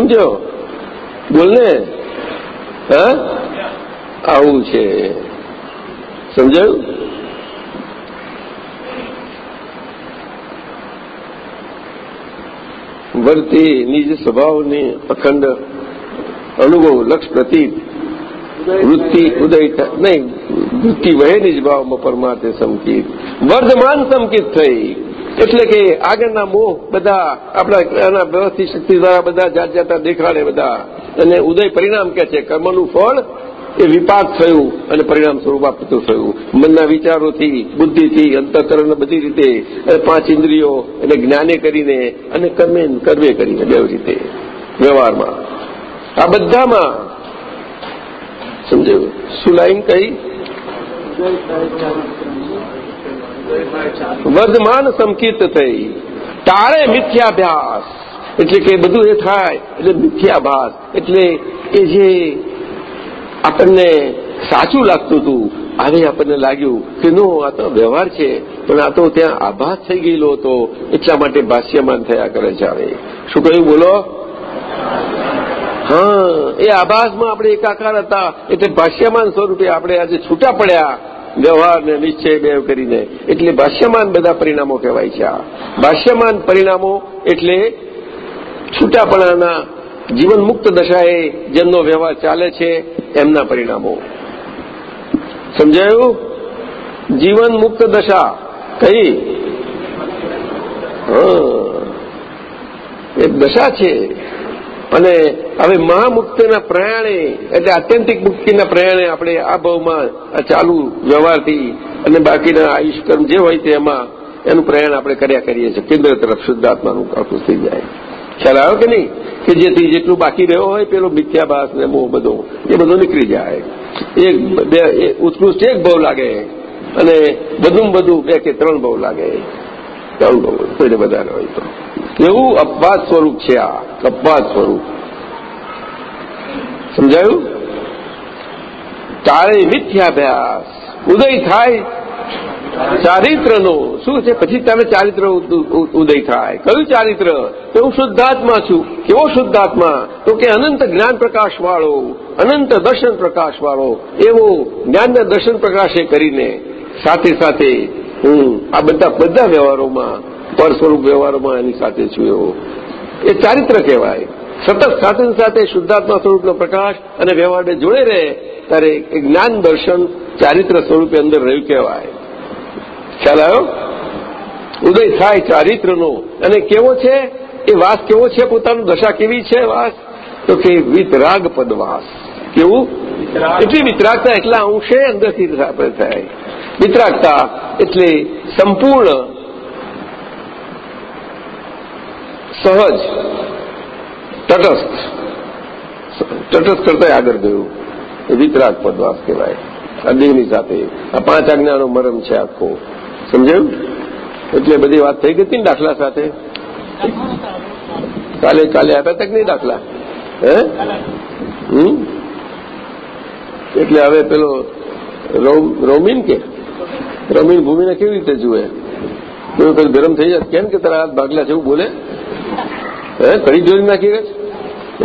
બોલ ને. હા? આવું છે. સમજાયું? વર્તી નિજ સ્વભાવને અખંડ અનુભવ, લક્ષ પ્રતીત વૃત્તિ, ઉદય નહીં, વૃત્તિ વહે નિજ ભાવમાં પરમાર્થે સંકિત. વર્ધમાન સમકિત થઈ. એટલે કે આગળના મોહ બધા આપણા એના વ્યવસ્થિત શક્તિ દ્વારા બધા જાત જાતના દેખાડે બધા. અને ઉદય પરિણામ કે છે, કર્મનું ફળ એ વિપાક થયું અને પરિણામ સ્વરૂપ આપતું થયું. મનના વિચારોથી, બુદ્ધિથી, અંતઃકરણ બધી રીતે પાંચ ઇન્દ્રિયો એને જ્ઞાને કરીને અને કર્મે કર્મે કરીને બે રીતે વ્યવહારમાં. આ બધામાં, સમજાયું? શું લાઈન કઈ? વર્ધમાન સંકિત થઈ. ટાળે મિથ્યાભ્યાસ. એટલે કે બધું એ થાય, એટલે મિથ્યાભાસ. એટલે એ જે આપણને સાચું લાગતું હતું. હવે આપણને લાગ્યું કે નો, આ તો વ્યવહાર છે, પણ આ તો ત્યાં આભાસ થઈ ગયેલો હતો. એટલા માટે ભાષ્યમાન થયા કરે છે હવે. શું કહ્યું? બોલો. હા, એ આભાસમાં આપણે એકાકાર હતા. એટલે ભાષ્યમાન સ્વરૂપે આપણે આજે છૂટા પડ્યા. વ્યવહાર ને નિશ્ચય બે કરીને. એટલે ભાષ્યમાન બધા પરિણામો કહેવાય છે આ. ભાષ્યમાન પરિણામો એટલે છૂટાપણાના જીવન મુક્ત દશાએ જેમનો વ્યવહાર ચાલે છે એમના પરિણામો. સમજાયું? જીવન મુક્ત દશા. કઈ? એક દશા છે. અને હવે મહામુક્તિના પ્રયાણે, એટલે આત્યંતિક મુક્તિના પ્રયાણે આપણે આ ભાવમાં આ ચાલુ વ્યવહારથી અને બાકીના આયુષ્કર્મ જે હોય તેમાં એનું પ્રયાણ આપણે કર્યા કરીએ છીએ. કેન્દ્ર તરફ શુદ્ધાત્માનું આખું થઈ જાય. ખ્યાલ આવ્યો કે નહીં? કે જેથી જેટલું બાકી રહ્યો હોય પેલો મિથ્યાભાસ ને મોહ બધો, એ બધો નીકળી જાય. એક ઉત્કૃષ્ટ એક ભાવ લાગે. અને બધું બધું બે કે ત્રણ ભાવ લાગે. ત્રણ ભાવ, કોઈને વધારે હોય તો. એવું અપવાદ સ્વરૂપ છે આ, અપવાદ સ્વરૂપ. સમજાયું? તારે મિથ્યાભ્યાસ. ઉદય થાય ચારિત્રનો, શું છે? પછી તમે ચારિત્ર ઉદય થાય. કયું ચારિત્ર? તો હું શુદ્ધાત્મા છું. કેવો શુદ્ધાત્મા? તો કે અનંત જ્ઞાન પ્રકાશ વાળો અનંત દર્શન પ્રકાશ વાળો એવો જ્ઞાનના દર્શન પ્રકાશે કરીને સાથે સાથે હું આ બધા બધા વ્યવહારોમાં, પર સ્વરૂપ વ્યવહારોમાં એની સાથે છું એવો. એ ચારિત્ર કહેવાય. સતત સાથે સાથે શુદ્ધાત્મા સ્વરૂપનો પ્રકાશ અને વ્યવહાર જોડે રહે, ત્યારે જ્ઞાન દર્શન ચારિત્ર સ્વરૂપે અંદર રહ્યું કહેવાય. ખ્યાલ આવ્યો ઉદય થાય ચારિત્રનો. અને કેવો છે? એ વાસ કેવો છે? પોતાનું દશા કેવી છે વાસ? તો કે વિતરાગ પદવાસ. કેવું? એટલી વિતરાગતા એટલા અંશે અંદરથી થાય વિતરાગતા એટલે સંપૂર્ણ સહજ તટસ્થ. તટસ્થ કરતા આગળ ગયું. વિતરાગ પદવાસ કહેવાય. આ દેવની સાથે. આ પાંચ આજ્ઞાનો મરમ છે આખો. સમજાયું? એટલે બધી વાત થઈ ગઈ હતી ને દાખલા સાથે? કાલે કાલે આપ્યા તક નહીં દાખલા? હે? એટલે હવે પેલો રોમીન કે? રોમીન ભૂમિને કેવી રીતે જુએ? કોઈ વખત ગરમ થઈ જાય કેમ કે તારા હાથ ભાગલા એવું બોલે? હે? કડી જોઈ નાખી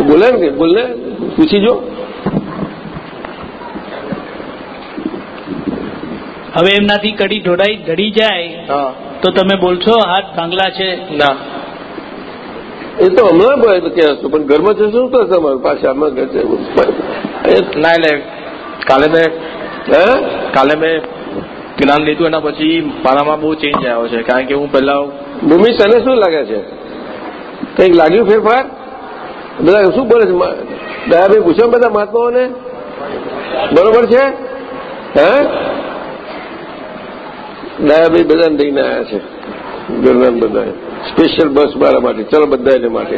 બોલે ને બોલને? પૂછી જો. હવે એમનાથી કડી ઢોળાઈ ઢળી જાય હા. તો તમે બોલશો હાથ ભાંગલા છે? ના. એ તો હમણાં કહેશો પણ ઘરમાં છે શું થશે અમારું? પાછા આમાં ઘર છે ના એટલે કાલે મેં હે? કાલે મેં જ્ઞાન લીધું એના પછી મારામાં બહુ ચેન્જ આવ્યો છે કારણ કે હું પહેલા ભૂમિ તને શું લાગે છે? કંઈક લાગ્યું ફેરફાર? બધા શું બોલે છે? દયાભાઈ પૂછો ને બધા મહાત્માઓને? બરોબર છે? હે? દયાભાઈ બધાને લઈને આવ્યા છે. ઘરના બધા સ્પેશિયલ બસ મારા માટે. ચલો બધા એને માટે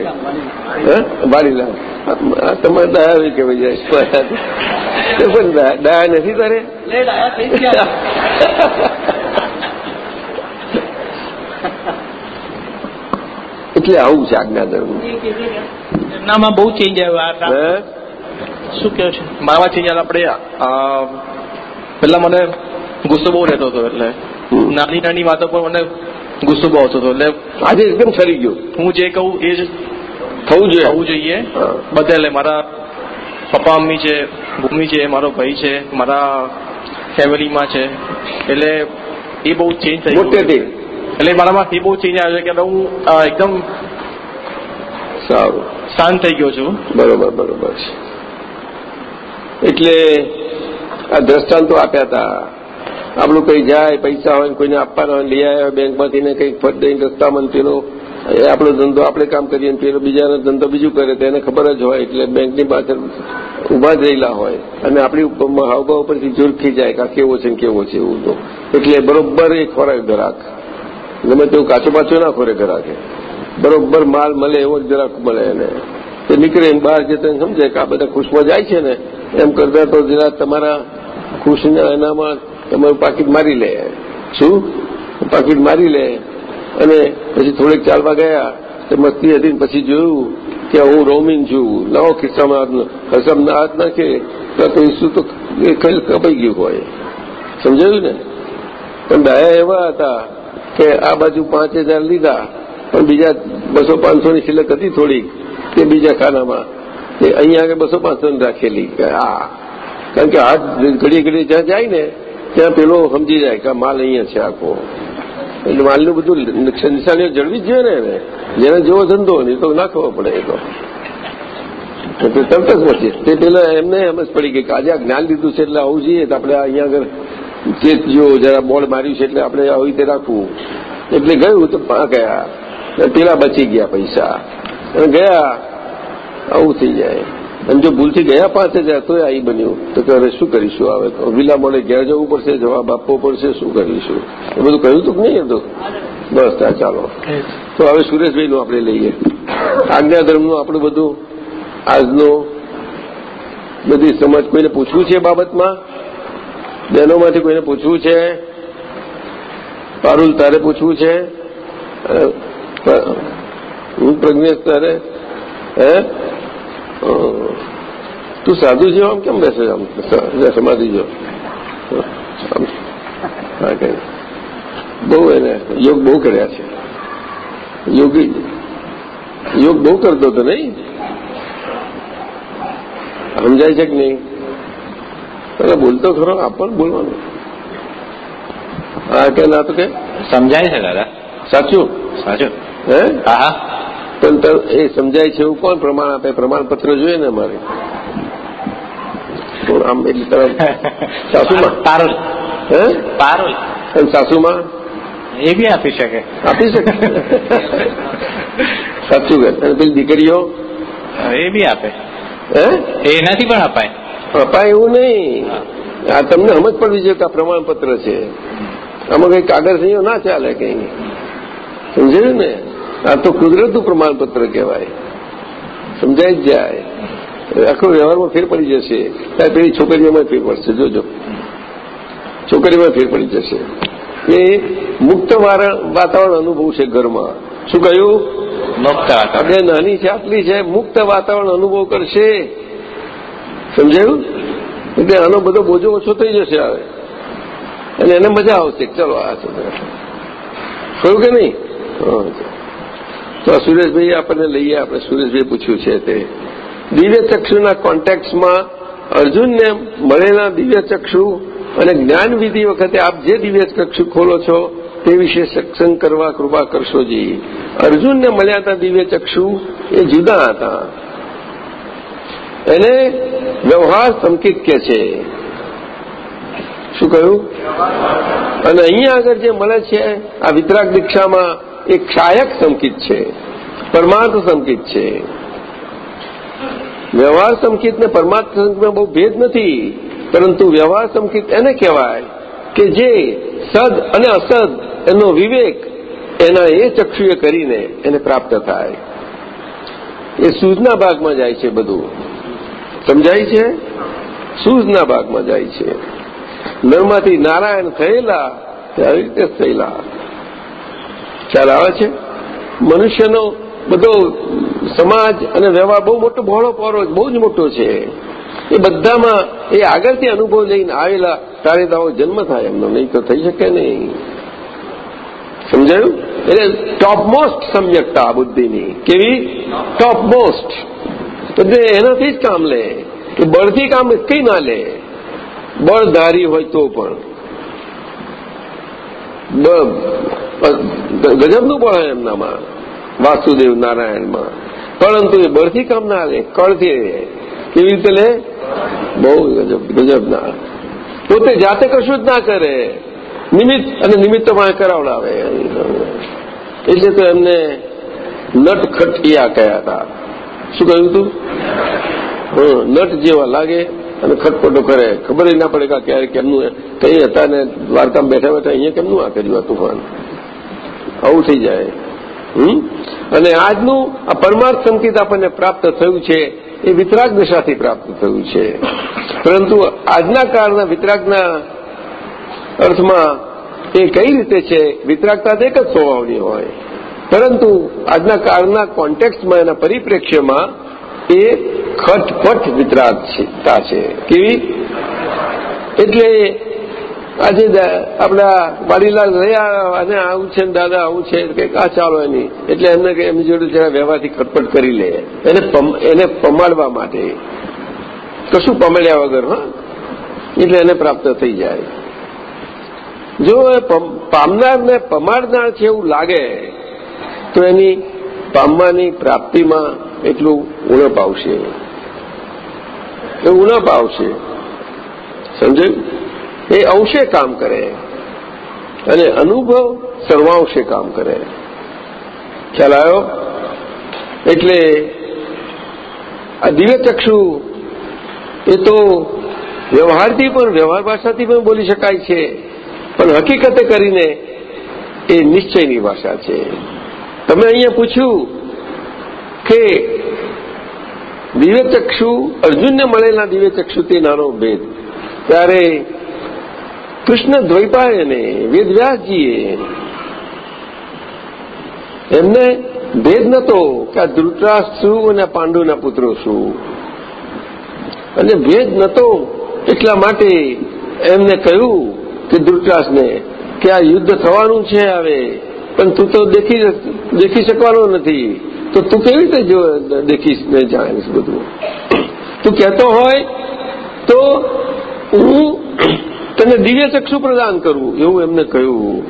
આ તમારે દયાભાઈ કહેવાય જાય. પણ દયા દયા નથી તારે? એટલે આવું છે આજ્ઞાધર્મ એમનામાં બહુ ચેન્જ આવ્યો શું કહો છો? મારા ચેન્જ આપણે પેલા મને ગુસ્સો બહુ રહેતો હતો એટલે. નાની નાની વાતો પર મને ગુસ્સો બહુ હતો. એટલે આજે એકદમ સરી ગયો. હું જે કહું એ જ થવું જોઈએ. થવું જોઈએ. બધા એટલે મારા પપ્પા મમ્મી છે ભૂમિ છે મારો ભાઈ છે મારા ફેમિલીમાં છે. એટલે એ બહુ ચેન્જ થઈ ગયું એટલે મારામાં એ બહુ ચેન્જ આવ્યો છે કે હું એકદમ સારું. શાંત થઈ ગયો છું. બરોબર બરોબર છે. એટલે આ દ્રષ્ટાંતો આપ્યા હતા. આપણું કઈ જાય, પૈસા હોય કોઈને આપવાના હોય લઈ આવ્યા બેંકમાંથી ને કંઈક ફટ દઈને રસ્તામાં એ આપણો ધંધો આપણે કામ કરીએ ને પેલો બીજાનો ધંધો બીજું કરે તો એને ખબર જ હોય એટલે બેંકની પાછળ ઊભા જ રહેલા હોય. અને આપણી હાવભાવ ઉપરથી ઝુરખી જાય કે કેવો છે કેવો છે એવું તો. એટલે બરોબર એ ખોરાક ગ્રાહક ગમે તેવું કાચો પાછો ના ખોરે ગ્રાહકે બરોબર માલ મળે એવો જ ગ્રાહક મળે એને. તે નીકળે બહાર જતા સમજે કે આ બધા ખુશમાં જાય છે ને. એમ કરતા તો જરા તમારા ખુશના એનામાં તમારું પાકીટ મારી લે. શું? પાકીટ મારી લે. અને પછી થોડીક ચાલવા ગયા, તો મસ્તી હતી પછી જોયું કે હું રોમિંગ છું. લાવો ખિસ્સામાં હસમના હાથ નાખે, તો ઈસુ તો કપાઈ ગયું હોય. સમજાયું ને? પણ ડાયા એવા હતા કે આ બાજુ પાંચ હજાર લીધા, પણ બીજા બસો પાંચસોની સિલક હતી થોડીક, તે બીજા ખાનામાં. તે અહીંયા આગળ બસો પાંચસોની રાખેલી. કે હા કારણ કે હાથ ઘડીએ ઘડીએ જ્યાં જાય ને ત્યાં પેલો સમજી જાય કે માલ અહીંયા છે આખો. એટલે માલનું બધું નિશાનીઓ જળવી જ જોઈએ ને એને. જેને જેવો ધંધો નહીં તો નાખવો પડે એ તો. તરત જ પછી તે પેલા એમને એમ જ પડી ગઈ કે આજે આ જ્ઞાન લીધું છે એટલે આવું જોઈએ તો આપણે અહીંયા આગળ ચેતજો જરા બોર્ડ માર્યું છે એટલે આપણે આવી રીતે રાખવું. એટલે ગયું તો ગયા. પેલા બચી ગયા પૈસા. અને ગયા. આવું થઈ જાય. અને જો ભૂલથી ગયા પાસે હજાર તો આવી બન્યું. તો કે હવે શું કરીશું હવે? તો વિલા મોડે ઘેર જવું પડશે, જવાબ આપવો પડશે, શું કરીશું? એ બધું કહ્યું હતું નહીં હતું બસ ત્યાં ચાલો. તો હવે સુરેશભાઈનું આપણે લઈએ. આજ્ઞાધર્મનું આપણું બધું, આજનો બધી સમજ કોઈને પૂછવું છે બાબતમાં? બહેનોમાંથી કોઈને પૂછવું છે? પારુલ તારે પૂછવું છે? હું પ્રજ્ઞેશ તારે? હે? તું સાધુ જેવો આમ કેમ બેસે આમ સમાધિ જો હા કઈ બહુ એને યોગ બહુ કર્યા છે યોગી યોગ બહુ કરતો હતો નહીં સમજાય છે કે નહીં તને બોલતો ખરો આપ પણ બોલવાનું હા કે ના તો કે સમજાય છે દાદા સાચું સાચું હે હા હા પણ એ સમજાય છે એવું કોણ પ્રમાણ આપે? પ્રમાણપત્ર જોઈએ ને અમારે. આમ એટલી તરફ સાસુમાં. પારુલ હે? પારુલ અને સાસુમાં? એ બી આપી શકે. આપી શકે. સાચું કે? અને પેલી દીકરીઓ? એ બી આપે. હે? એનાથી પણ અપાય. અપાય એવું નહીં. આ તમને સમજ પડવી જોઈએ કે આ પ્રમાણપત્ર છે. આમાં કઈ કાગળ સહીઓ ના ચાલે કઈ. સમજ્યું ને? આ તો કુદરતનું પ્રમાણપત્ર કહેવાય. સમજાય જ જાય. આખો વ્યવહારમાં ફેર પડી જશે. ત્યારે પેલી છોકરીઓમાં ફેર પડશે. જોજો છોકરીમાં ફેર પડી જશે. એ મુક્ત વાતાવરણ અનુભવ છે ઘરમાં. શું કહ્યું? મુક્ત આપણે નાની છે આટલી છે મુક્ત વાતાવરણ અનુભવ કરશે. સમજાયું? એટલે આનો બધો બોજો ઓછો થઈ જશે હવે. અને એને મજા આવશે. ચલો આ છોકરા. કહ્યું કે નહીં? તો સુરેશભાઈ આપણને લઈએ, આપણે સુરેશભાઈ પૂછ્યું છે તે. દિવ્ય ચક્ષુના કોન્ટેક્ટમાં અર્જુનને મળેલા દિવ્ય ચક્ષુ અને જ્ઞાન વિધિ વખતે આપ જે દિવ્ય ચક્ષુ ખોલો છો તે વિશે સત્સંગ કરવા કૃપા કરશોજી અર્જુનને મળ્યા હતા દિવ્ય ચક્ષુ, એ જુદા હતા. એને વ્યવહાર કે છે. શું કહ્યું? અને અહીંયા આગળ જે મળે છે, આ વિતરાગ દીક્ષામાં એ ક્ષાયક સંકિત છે, પરમાર્થ સંકિત છે. વ્યવહાર સંકિત ને પરમાર્થ સંકિતમાં બહુ ભેદ નથી, પરંતુ વ્યવહાર સંકિત એને કહેવાય કે જે સદ અને અસદ એનો વિવેક એના એ ચક્ષુએ કરીને એને પ્રાપ્ત થાય. એ સૂઝના ભાગમાં જાય છે બધું. સમજાય છે? સૂઝના ભાગમાં જાય છે. નરમાંથી નારાયણ થયેલા આવી રીતે થયેલા. ખ્યાલ આવે છે? મનુષ્યનો બધો સમાજ અને વ્યવહાર બહુ મોટો બહોળો પહોળો બહુ જ મોટો છે. એ બધામાં એ આગળથી અનુભવ લઈને આવેલા તારે જન્મ થાય એમનો, નહીં તો થઈ શકે નહીં. સમજાયું? એટલે ટોપમોસ્ટ સમ્યકતા બુદ્ધિની. કેવી? ટોપમોસ્ટ એટલે એનાથી જ કામ લે. કે બળથી કામ કઈ ના લે? બળધારી હોય તો પણ. ગજબનું પણ એમનામાં. વાસુદેવ નારાયણમાં. પરંતુ એ બળથી કામ ના લે કળથી કેવી રીતે લે? બહુ ગજબ ગજબના પોતે જાતે કશું જ ના કરે. નિમિત્ત અને નિમિત્ત પણ કરાવડાવે. એટલે તો એમને નટખટિયા કયા હતા. શું કહ્યું હતું નટ જેવા લાગે અને ખટપટો કરે. ખબર ના પડે કે આ ક્યારે કેમનું કઈ હતા ને દ્વારકામાં બેઠા બેઠા અહીંયા કેમનું આ કર્યું આ તુફાન? આવું થઈ જાય? અને આજનું આ પરમાર્થ સંકેત આપણને પ્રાપ્ત થયું છે, એ વિતરાગ દશાથી પ્રાપ્ત થયું છે. પરંતુ આજના કાળના વિતરાગના અર્થમાં એ કઈ રીતે છે? વિતરાગતા એક જ સ્વભાવની હોય. પરંતુ આજના કાળના કોન્ટેક્સ્ટમાં, એના પરિપ્રેક્ષ્યમાં એ ખટપટ વિતરાગતા છે. કેવી? એટલે આજે આપણા વાડીલાલ રહ્યા અને આવું છે ને દાદા, આવું છે કે આ ચાલો એની. એટલે એમને એમની જોડે જરા વ્યવહારથી ખટપટ કરી લે. એને એને પમાડવા માટે. કશું પમાડ્યા વગર, હા. એટલે એને પ્રાપ્ત થઈ જાય. જો એ પમ- પામનારને પમાડનાર છે એવું લાગે, તો એની પામવાની પ્રાપ્તિમાં એટલું ઉણપ આવશે. એ ઉણપ આવશે. સમજાયું? એ અંશે કામ કરે. અને અનુભવ સર્વાંશે કામ કરે. ખ્યાલ આવ્યો? એટલે આ દિવ્યચક્ષુ એ તો વ્યવહારથી પણ, વ્યવહાર ભાષાથી પણ બોલી શકાય છે. પણ હકીકતે કરીને એ નિશ્ચયની ભાષા છે. તમે અહીંયા પૂછ્યું કે દિવ્યચક્ષુ અર્જુનને મળેલા દિવ્યચક્ષુથી નાનો ભેદ. ત્યારે કૃષ્ણ દ્વૈપાયને વેદવ્યાસજીએ એમને ભેદ નતો કે આ ધૃતરાષ્ટ્ર શું અને પાંડુના પુત્રો શું અને ભેદ નતો એટલા માટે એમને કહ્યું કે ધૃતરાષ્ટ્રને કે આ યુદ્ધ થવાનું છે હવે, પણ તું તો દેખી દેખી શકવાનો નથી. તો તું કેવી રીતે જો દેખીશ ને જાણીશ બધું? તું કહેતો હોય તો હું તને દિવ્ય ચક્ષુ પ્રદાન કરવું, એવું એમને કહ્યું.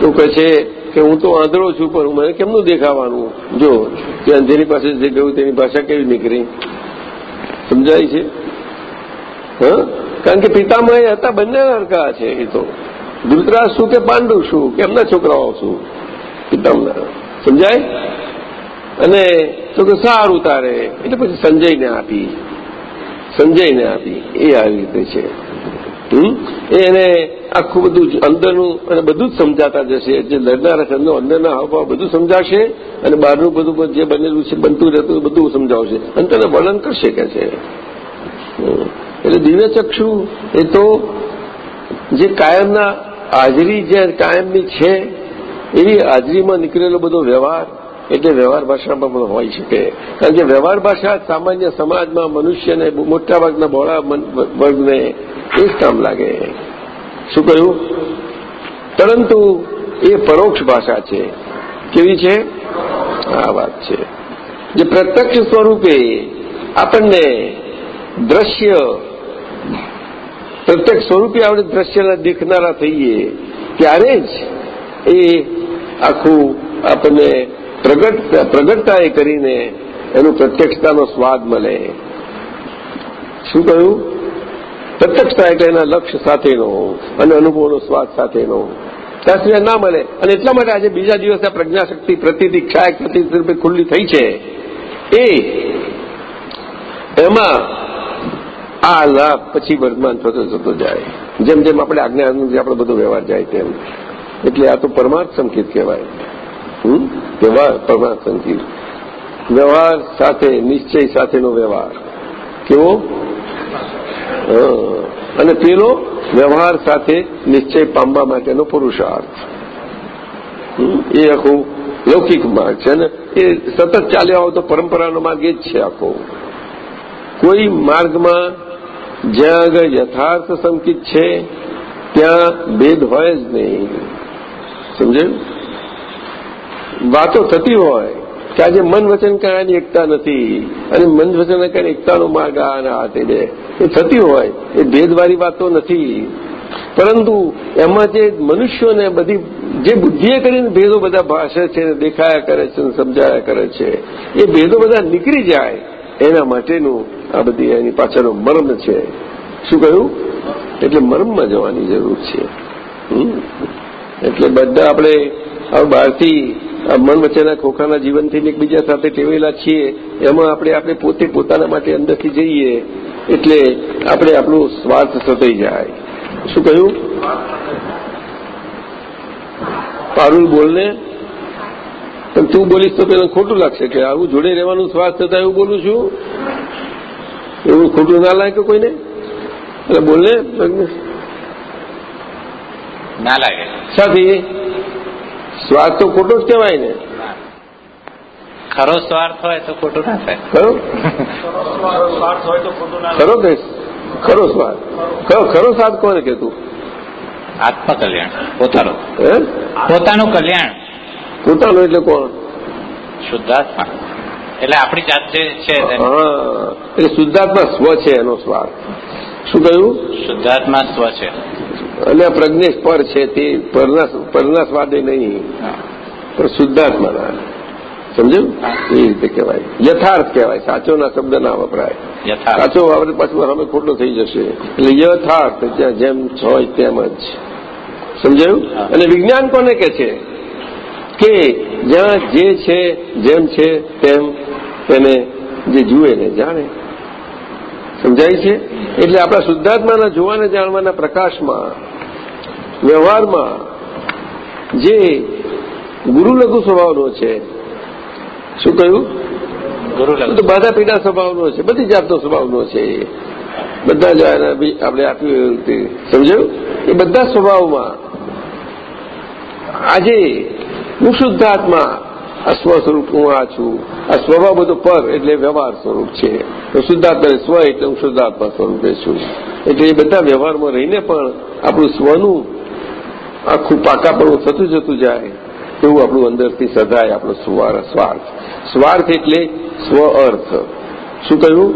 તો કહે છે કે હું તો આંધળો છું, પણ મને કેમનું દેખાવાનું? જો કે અંધેરી પાસે જે ગયું તેની ભાષા કેવી નીકળી? સમજાય છે? હા? કારણ કે પિતામહ હતા, બંને હરકા છે એ તો. ધૃતરાજ શું કે પાંડુ શું? કે એમના છોકરાઓ શું? પિતામના સમજાય? અને તો કે સારું તારે એટલે પછી સંજયને આપી. સંજયને આપી. એ આવી રીતે છે? એને આખું બધું અંદરનું અને બધું જ સમજાતા જશે. જે લડનારા એમનો અંદરના હાવભાવ બધું સમજાશે અને બહારનું બધું જે બનેલું છે, બનતું રહેતું, બધું સમજાવશે. અને તેને વર્ણન કરશે કે છે. એટલે દિવ્ય ચક્ષુ એ તો જે કાયમના હાજરી જે કાયમની છે, એવી હાજરીમાં નીકળેલો બધો વ્યવહાર એટલે વ્યવહાર ભાષામાં પણ હોઈ શકે કારણ કે વ્યવહાર ભાષા સામાન્ય સમાજમાં મનુષ્યને મોટાભાગના બોળા વર્ગને એ જ કામ લાગે. શું કહ્યું? પરંતુ એ પરોક્ષ ભાષા છે. કેવી છે? આ વાત છે. જે પ્રત્યક્ષ સ્વરૂપે આપણને દ્રશ્ય, પ્રત્યક્ષ સ્વરૂપે આપણે દ્રશ્યના દેખનારા થઈએ, ત્યારે જ એ આખું આપણને પ્રગટ પ્રગટતા એ કરીને એનું પ્રત્યક્ષતાનો સ્વાદ મળે. શું કહ્યું? પ્રત્યક્ષતા એટલે એના લક્ષ્ય સાથેનો અને અનુભવનો સ્વાદ સાથેનો. ત્યાં સુધી ના મળે. અને એટલા માટે આજે બીજા દિવસે પ્રજ્ઞાશક્તિ પ્રતિથી એક પ્રતિથી રૂપે ખુલ્લી થઈ છે. એ એમાં આ લાભ પછી વર્તમાન થતો જતો જાય. જેમ જેમ આપણે આજ્ઞા આપણો બધો વ્યવહાર જાય તેમ. એટલે આ તો પરમાર્થ સંકેત કહેવાય. હમ? વ્યવહાર પરમાર્થ સંકેત વ્યવહાર સાથે, નિશ્ચય સાથેનો વ્યવહાર. કેવો. અને પેલો, વ્યવહાર સાથે નિશ્ચય પામવા માટેનો પુરુષાર્થ. એ આખું લૌકિક માર્ગ છે અને એ સતત ચાલ્યો આવતો પરંપરાનો માર્ગ એ જ છે આખો. કોઈ માર્ગમાં જ્યાં આગળ યથાર્થ સંકિત છે, ત્યાં ભેદ હોય જ નહીં. સમજાયું? વાતો થતી હોય કે આજે મન વચન કાયાની એકતા નથી અને મન વચન કાયાની એકતાનો માર્ગ આ હાથે આ એ થતી હોય, એ ભેદવાળી વાતો નથી. પરંતુ એમાં જે મનુષ્યોને બધી, જે બુદ્ધિએ કરીને ભેદો બધા ભાષે છે દેખાયા કરે છે ને સમજાયા કરે છે, એ ભેદો બધા નીકળી જાય. એના માટેનું આ બધી એની પાછળનો મર્મ છે. શું કહ્યું? એટલે મર્મમાં જવાની જરૂર છે? એટલે બધા આપણે હવે બહારથી મન વચ્ચેના ખોખાના જીવનથી એકબીજા સાથે ટેવેલા છીએ એમાં આપણે આપણે પોતે પોતાના માટે અંદરથી જઈએ એટલે આપણે આપણું સ્વાર્થ સતાઈ જાય. શું કહ્યું? પારુલ બોલને? પણ તું બોલીશ તો પેલા ખોટું લાગશે કે આવું જોડે રહેવાનું સ્વાર્થ થતા એવું બોલું છું? એવું ખોટું ના લાગે કોઈને? એટલે બોલને. ના લાગે. સાથી સ્વાદ તો ખોટો જ કહેવાય ને. ખરો સ્વાર્થ હોય તો ખોટું ના થાય. ખરો? સ્વાર્થ હોય તો ખોટું ના ખરો કહીશ ખરો સ્વાર્થ? ખરો ખરો સ્વાર્થ કોને કહેતું? આત્મકલ્યાણ પોતાનું. પોતાનું કલ્યાણ. પોતાનું એટલે કોણ? શુદ્ધાત્મા. એટલે આપણી જાત જે છે એટલે શુદ્ધાત્મા સ્વ છે એનો સ્વાર્થ. શું કહ્યું? શુદ્ધાત્મા સ્વ છે. અને પ્રજ્ઞેશ પર છે તે પરના પરના સ્વાદે નહીં. પણ શુદ્ધાત્માના. સમજ્યું? એ રીતે કહેવાય. યથાર્થ કહેવાય. સાચો ના શબ્દ ના વપરાય. સાચો વાપરે પાછું અમે ખોટો થઈ જશે. એટલે યથાર્થ ત્યાં જેમ હોય તેમ જ. સમજાયું? અને વિજ્ઞાન કોને કે છે? કે જ્યાં જે છે જેમ છે તેમ તેને જે જુએ ને જાણે. સમજાય છે? એટલે આપણા શુદ્ધાત્માના જોવાને જાણવાના પ્રકાશમાં વ્યવહારમાં જે ગુરુલઘુ સ્વભાવનો છે શું કહ્યું? ગુરુ તો બાધા પીડા સ્વભાવનો છે બધી જાતનો સ્વભાવનો છે. બધા જ આપણે આપ્યું સમજાયું? એ બધા સ્વભાવમાં આજે હું શુદ્ધાત્મા સ્વ સ્વરૂપ હું આ છું. આ સ્વભાવ બધો પર એટલે વ્યવહાર સ્વરૂપ છે. શુદ્ધાત્મા સ્વ એટલે હું શુદ્ધાત્મા સ્વરૂપે છું. એટલે એ બધા વ્યવહારમાં રહીને પણ આપણું સ્વનું આખું પાકાપણું થતું જતું જાય એવું આપણું અંદરથી સદાય આપણો સ્વાર, સ્વાર્થ. સ્વાર્થ એટલે સ્વ અર્થ. શું કહ્યું?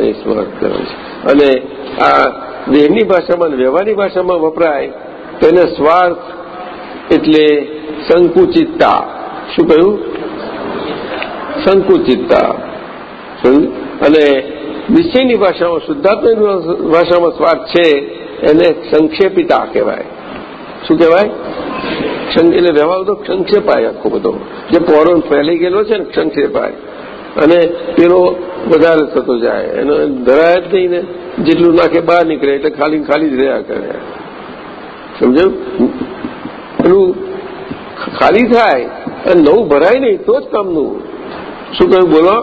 એ સ્વાર્થ કરે છે. અને આ દેહની ભાષામાં વ્યવહારની ભાષામાં વપરાય તેને સ્વાર્થ એટલે સંકુચિતતા. શું કહ્યું? સંકુચિતતા. અને નિશ્ચયની ભાષામાં શુદ્ધાત્મક ભાષામાં સ્વાર્થ છે, એને સંક્ષેપિતા કહેવાય. શું કહેવાય? એટલે વ્યવહાર તો સંક્ષેપાય આખો બધો. જે કોરોન ફેલી ગયેલો છે ને, સંક્ષેપાય. અને પેલો વધારે થતો જાય. એનો ધરાય જ નહીં ને. જેટલું નાખે બહાર નીકળે, એટલે ખાલી ખાલી જ રહ્યા કરે. સમજાયું? પેલું ખાલી થાય અને નવું ભરાય નહીં, તો જ કામનું. શું કહ્યું, બોલો?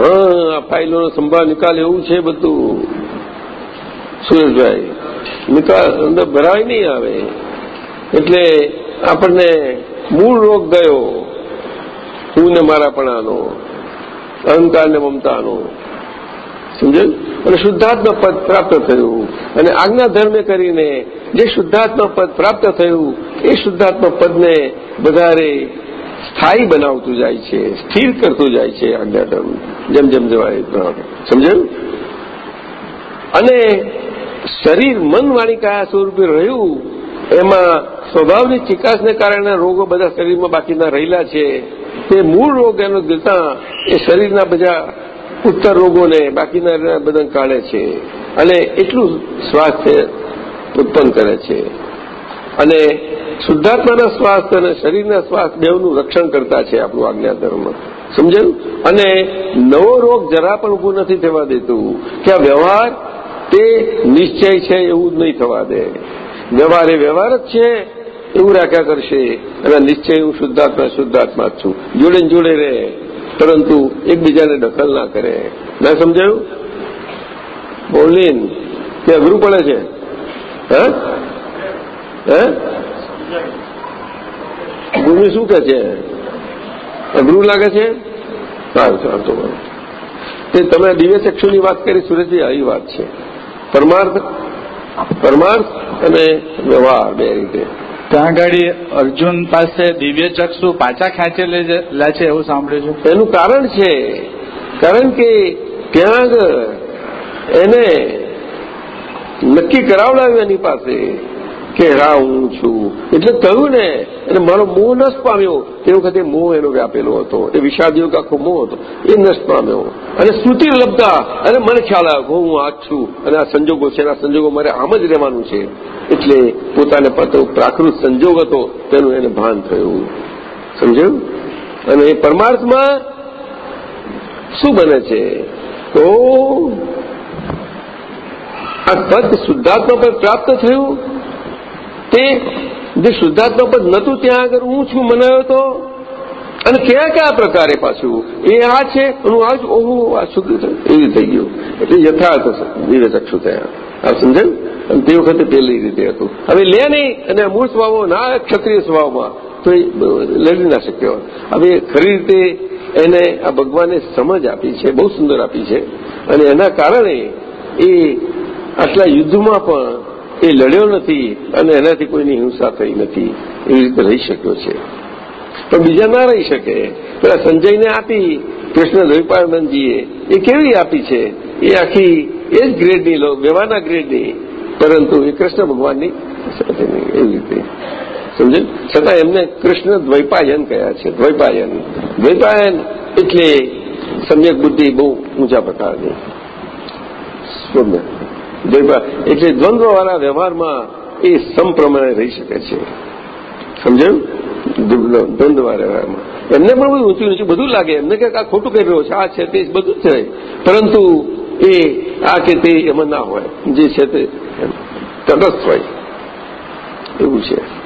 હા, આ ફાઇલોનો સંભાળ, નિકાલ એવું છે બધું. સુરેશભાઈ, નિકાલ અંદર ભરાય નહીં આવે. એટલે આપણને મૂળ રોગ ગયો, હું ને મારાપણાનો, અહંકાર ને મમતાનો. સમજાયું? અને શુદ્ધાત્મા પદ પ્રાપ્ત થયું. અને આજ્ઞાધર્મે કરીને જે શુદ્ધાત્મા પદ પ્રાપ્ત થયું, એ શુદ્ધાત્મા પદને વધારે સ્થાયી બનાવતું જાય છે, સ્થિર કરતું જાય છે આજ્ઞાધર્મ જેમ જેમ જવાય સમજાયું? અને શરીર મન વાણી કયા સ્વરૂપે રહ્યું, એમાં સ્વભાવની ચિકાસને કારણે રોગો બધા શરીરમાં બાકીના રહેલા છે. તે મૂળ રોગ એનો દેતા એ શરીરના બધા ઉત્તર રોગોને બાકીના બધા કાઢે છે. અને એટલું સ્વાસ્થ્ય ઉત્પન્ન કરે છે. અને શુદ્ધાત્માના સ્વાસ્થ્ય અને શરીરના સ્વાસ્થ્ય બેવનું રક્ષણ કરતા છે આપણું આજ્ઞા ધર્મ. સમજાયું? અને નવો રોગ જરા પણ ઉભું નથી થવા દેતું. કે આ વ્યવહાર તે નિશ્ચય છે એવું જ નહીં થવા દે. વ્યવહાર એ વ્યવહાર જ છે, એવું રાખ્યા કરશે. અને નિશ્ચય હું શુદ્ધાત્મા શુદ્ધાત્મા જ છું. જોડે જોડે રહે. પરંતુ એકબીજાને દખલ ના કરે. ના સમજાયું? બોલીન તે અઘરું પડે છે? હે? શું કે છે? અઘરું લાગે છે? સારું સારું, તો. તે તમે દિવ્ય ચક્ષુની વાત કરી સુરેશજી આવી વાત છે. પરમાર્થ પરમાર્થ અને વ્યવહાર બે રીતે. ત્યાં આગળ અર્જુન પાસે દિવ્ય ચક્ષુ પાછા ખેંચી લે છે- એવું સાંભળ્યું છે. એનું કારણ છે, કારણ કે ત્યાં એને નક્કી કરાવડાવ્યું એની પાસે. કે હું છું. એટલે કહ્યું ને, અને મારો મોહ નષ્ટ પામ્યો. તે વખતે મોહ એનો વ્યાપેલો હતો. એ વિષાદ આખો મોહ હતો. એ નષ્ટ પામ્યો. અને સ્તુતિ લબ્ધા. અને મને ખ્યાલ આવ્યો હું આ છું. અને આ સંજોગો છે આ સંજોગો મારે આમ જ રહેવાનું છે. એટલે પોતાને પાત્ર પ્રાકૃત સંજોગ હતો, તેનું એને ભાન થયું. સમજાયું? અને એ પરમાર્થમાં શું બને છે? તો આ પદ શુદ્ધાત્મા પર પ્રાપ્ત થયું. તે જે શુદ્ધાત્મા પદ નતું ત્યાં આગળ, હું છું, મનાયો તો? અને કયા કયા પ્રકારે પાછું? એ આ છે હું આ જ ઓહો, આ શું થયું એવી થઈ ગયું. એટલે યથાર્થ દિવ્યચક્ષુ થયા. આ સમજાયું? અને તે વખતે પેલી રીતે હતું. હવે લે નહીં, અને મૂળ સ્વભાવો ના, ક્ષત્રિય સ્વભાવમાં, તો એ લડી ના શક્યો. હવે ખરી રીતે એને આ ભગવાને સમજ આપી છે, બહુ સુંદર આપી છે. અને એના કારણે એ આટલા યુદ્ધમાં પણ એ લડ્યો નથી અને એનાથી કોઈની હિંસા થઈ નથી એવી રીતે રહી શક્યો છે. પણ બીજા ના રહી શકે. પેલા સંજયને આપી કૃષ્ણ દ્વૈપાનંદજીએ એ કેવી આપી છે? એ આખી એ જ ગ્રેડની લો વ્યવહારના ગ્રેડની. પરંતુ એ કૃષ્ણ ભગવાનની એવી રીતે. સમજે છતાં એમને કૃષ્ણ દ્વૈપાયન કયા છે? દ્વૈપાયન. દ્વૈપાયન એટલે સમ્યક બુદ્ધિ બહુ ઊંચા પ્રકારની. દ્વૈપા એટલે દ્વંદ્વવાળા વ્યવહારમાં એ સમપ્રમાણે રહી શકે છે. સમજાયું દ્વંદ્વવાળા વ્યવહારમાં. એમને પણ બધું ઊંચું નીચું બધું લાગે. એમને કે આ ખોટું કરી રહ્યો છે આ છે તે બધું જ છે. પરંતુ એ આ કે તે એમાં ના હોય. જે છે તે તટસ્થ હોય. એવું છે.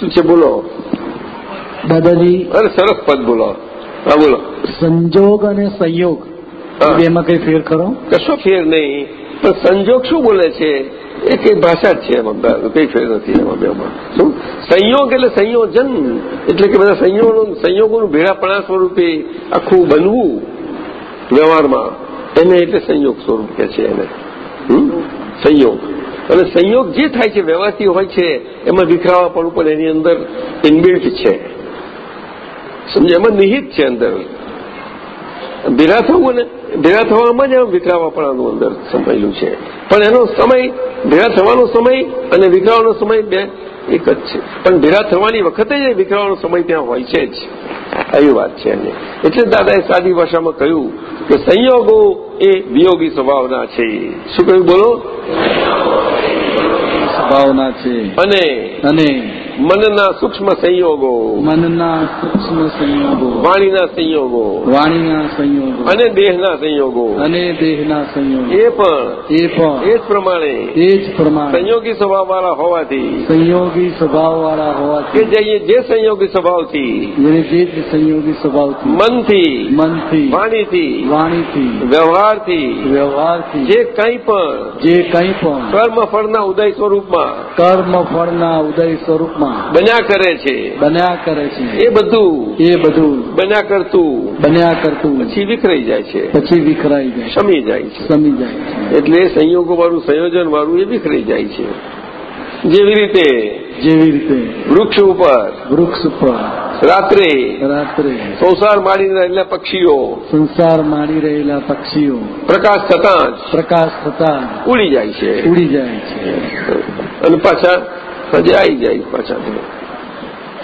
શું છે? બોલો. દાદાજી. અરે સરસ પદ બોલો. હા બોલો. સંજોગ અને સંયોગ. એમાં કઈ ફેર ખરો કશો ફેર નહીં. પણ સંજોગ શું બોલે છે? એ કઈ ભાષા જ છે એમાં. કઈ ફેર નથી એમાં બેમાં. શું? સંયોગ એટલે સંયોજન. એટલે કે બધા સંયોગો સંયોગોનું ભેળાપણા સ્વરૂપે આખું બનવું વ્યવહારમાં. એને એટલે સંયોગ સ્વરૂપ કે છે એને? સંયોગ. અને સંયોગ જે થાય છે વ્યવહારથી હોય છે એમાં વિખરાવા પણ એની અંદર ઇનબિલ્ટ છે. સમજે એમાં નિહિત છે અંદર. ભેગા થવું ને ભેગા થવામાં જ વિખરાવાપણાનું અંદર સમાયેલું છે. પણ એનો સમય ભેગા થવાનો સમય અને વિકરાવાનો સમય બે એક જ છે. પણ ભેગા થવાની વખતે જ વિકરાવાનો સમય ત્યાં હોય છે જ. એવી વાત છે એને. એટલે દાદાએ સાદી ભાષામાં કહ્યું કે સંયોગો એ વિયોગી સ્વભાવના છે. શું કહ્યું બોલો? સ્વભાવના છે. અને મનના સૂક્ષ્મ સંયોગો મનના સૂક્ષ્મ સંયોગો વાણીના સંયોગો વાણીના સંયોગો અને દેહના સંયોગો અને દેહના સંયોગો એ પણ એ પણ એ જ પ્રમાણે એ જ પ્રમાણે સંયોગી સ્વભાવવાળા હોવાથી સંયોગી સ્વભાવ વાળા કે જઈએ જે જે સંયોગી સ્વભાવથી જે સંયોગી સ્વભાવથી મનથી મનથી વાણીથી વાણીથી વ્યવહારથી વ્યવહારથી જે કંઈ પણ જે કંઈ પણ કર્મ ફળના ઉદય સ્વરૂપમાં કર્મ ફળના ઉદય સ્વરૂપમાં બન્યા કરે છે. બન્યા કરે છે. એ બધું એ બધું બન્યા કરતું. બન્યા કરતું. પછી વિખરાઈ જાય છે. પછી વિખરાઈ જાય સમી જાય છે. સમી જાય છે. એટલે સંયોગો વાળું સંયોજન વાળું એ વિખરાઈ જાય છે. જેવી રીતે જેવી રીતે વૃક્ષ ઉપર વૃક્ષ ઉપર રાત્રે રાત્રે સંસાર મારી રહેલા પક્ષીઓ સંસાર માણી રહેલા પક્ષીઓ પ્રકાશ થતા પ્રકાશ થતા ઉડી જાય છે. ઉડી જાય છે. અને પાછા આવી જાય પાછા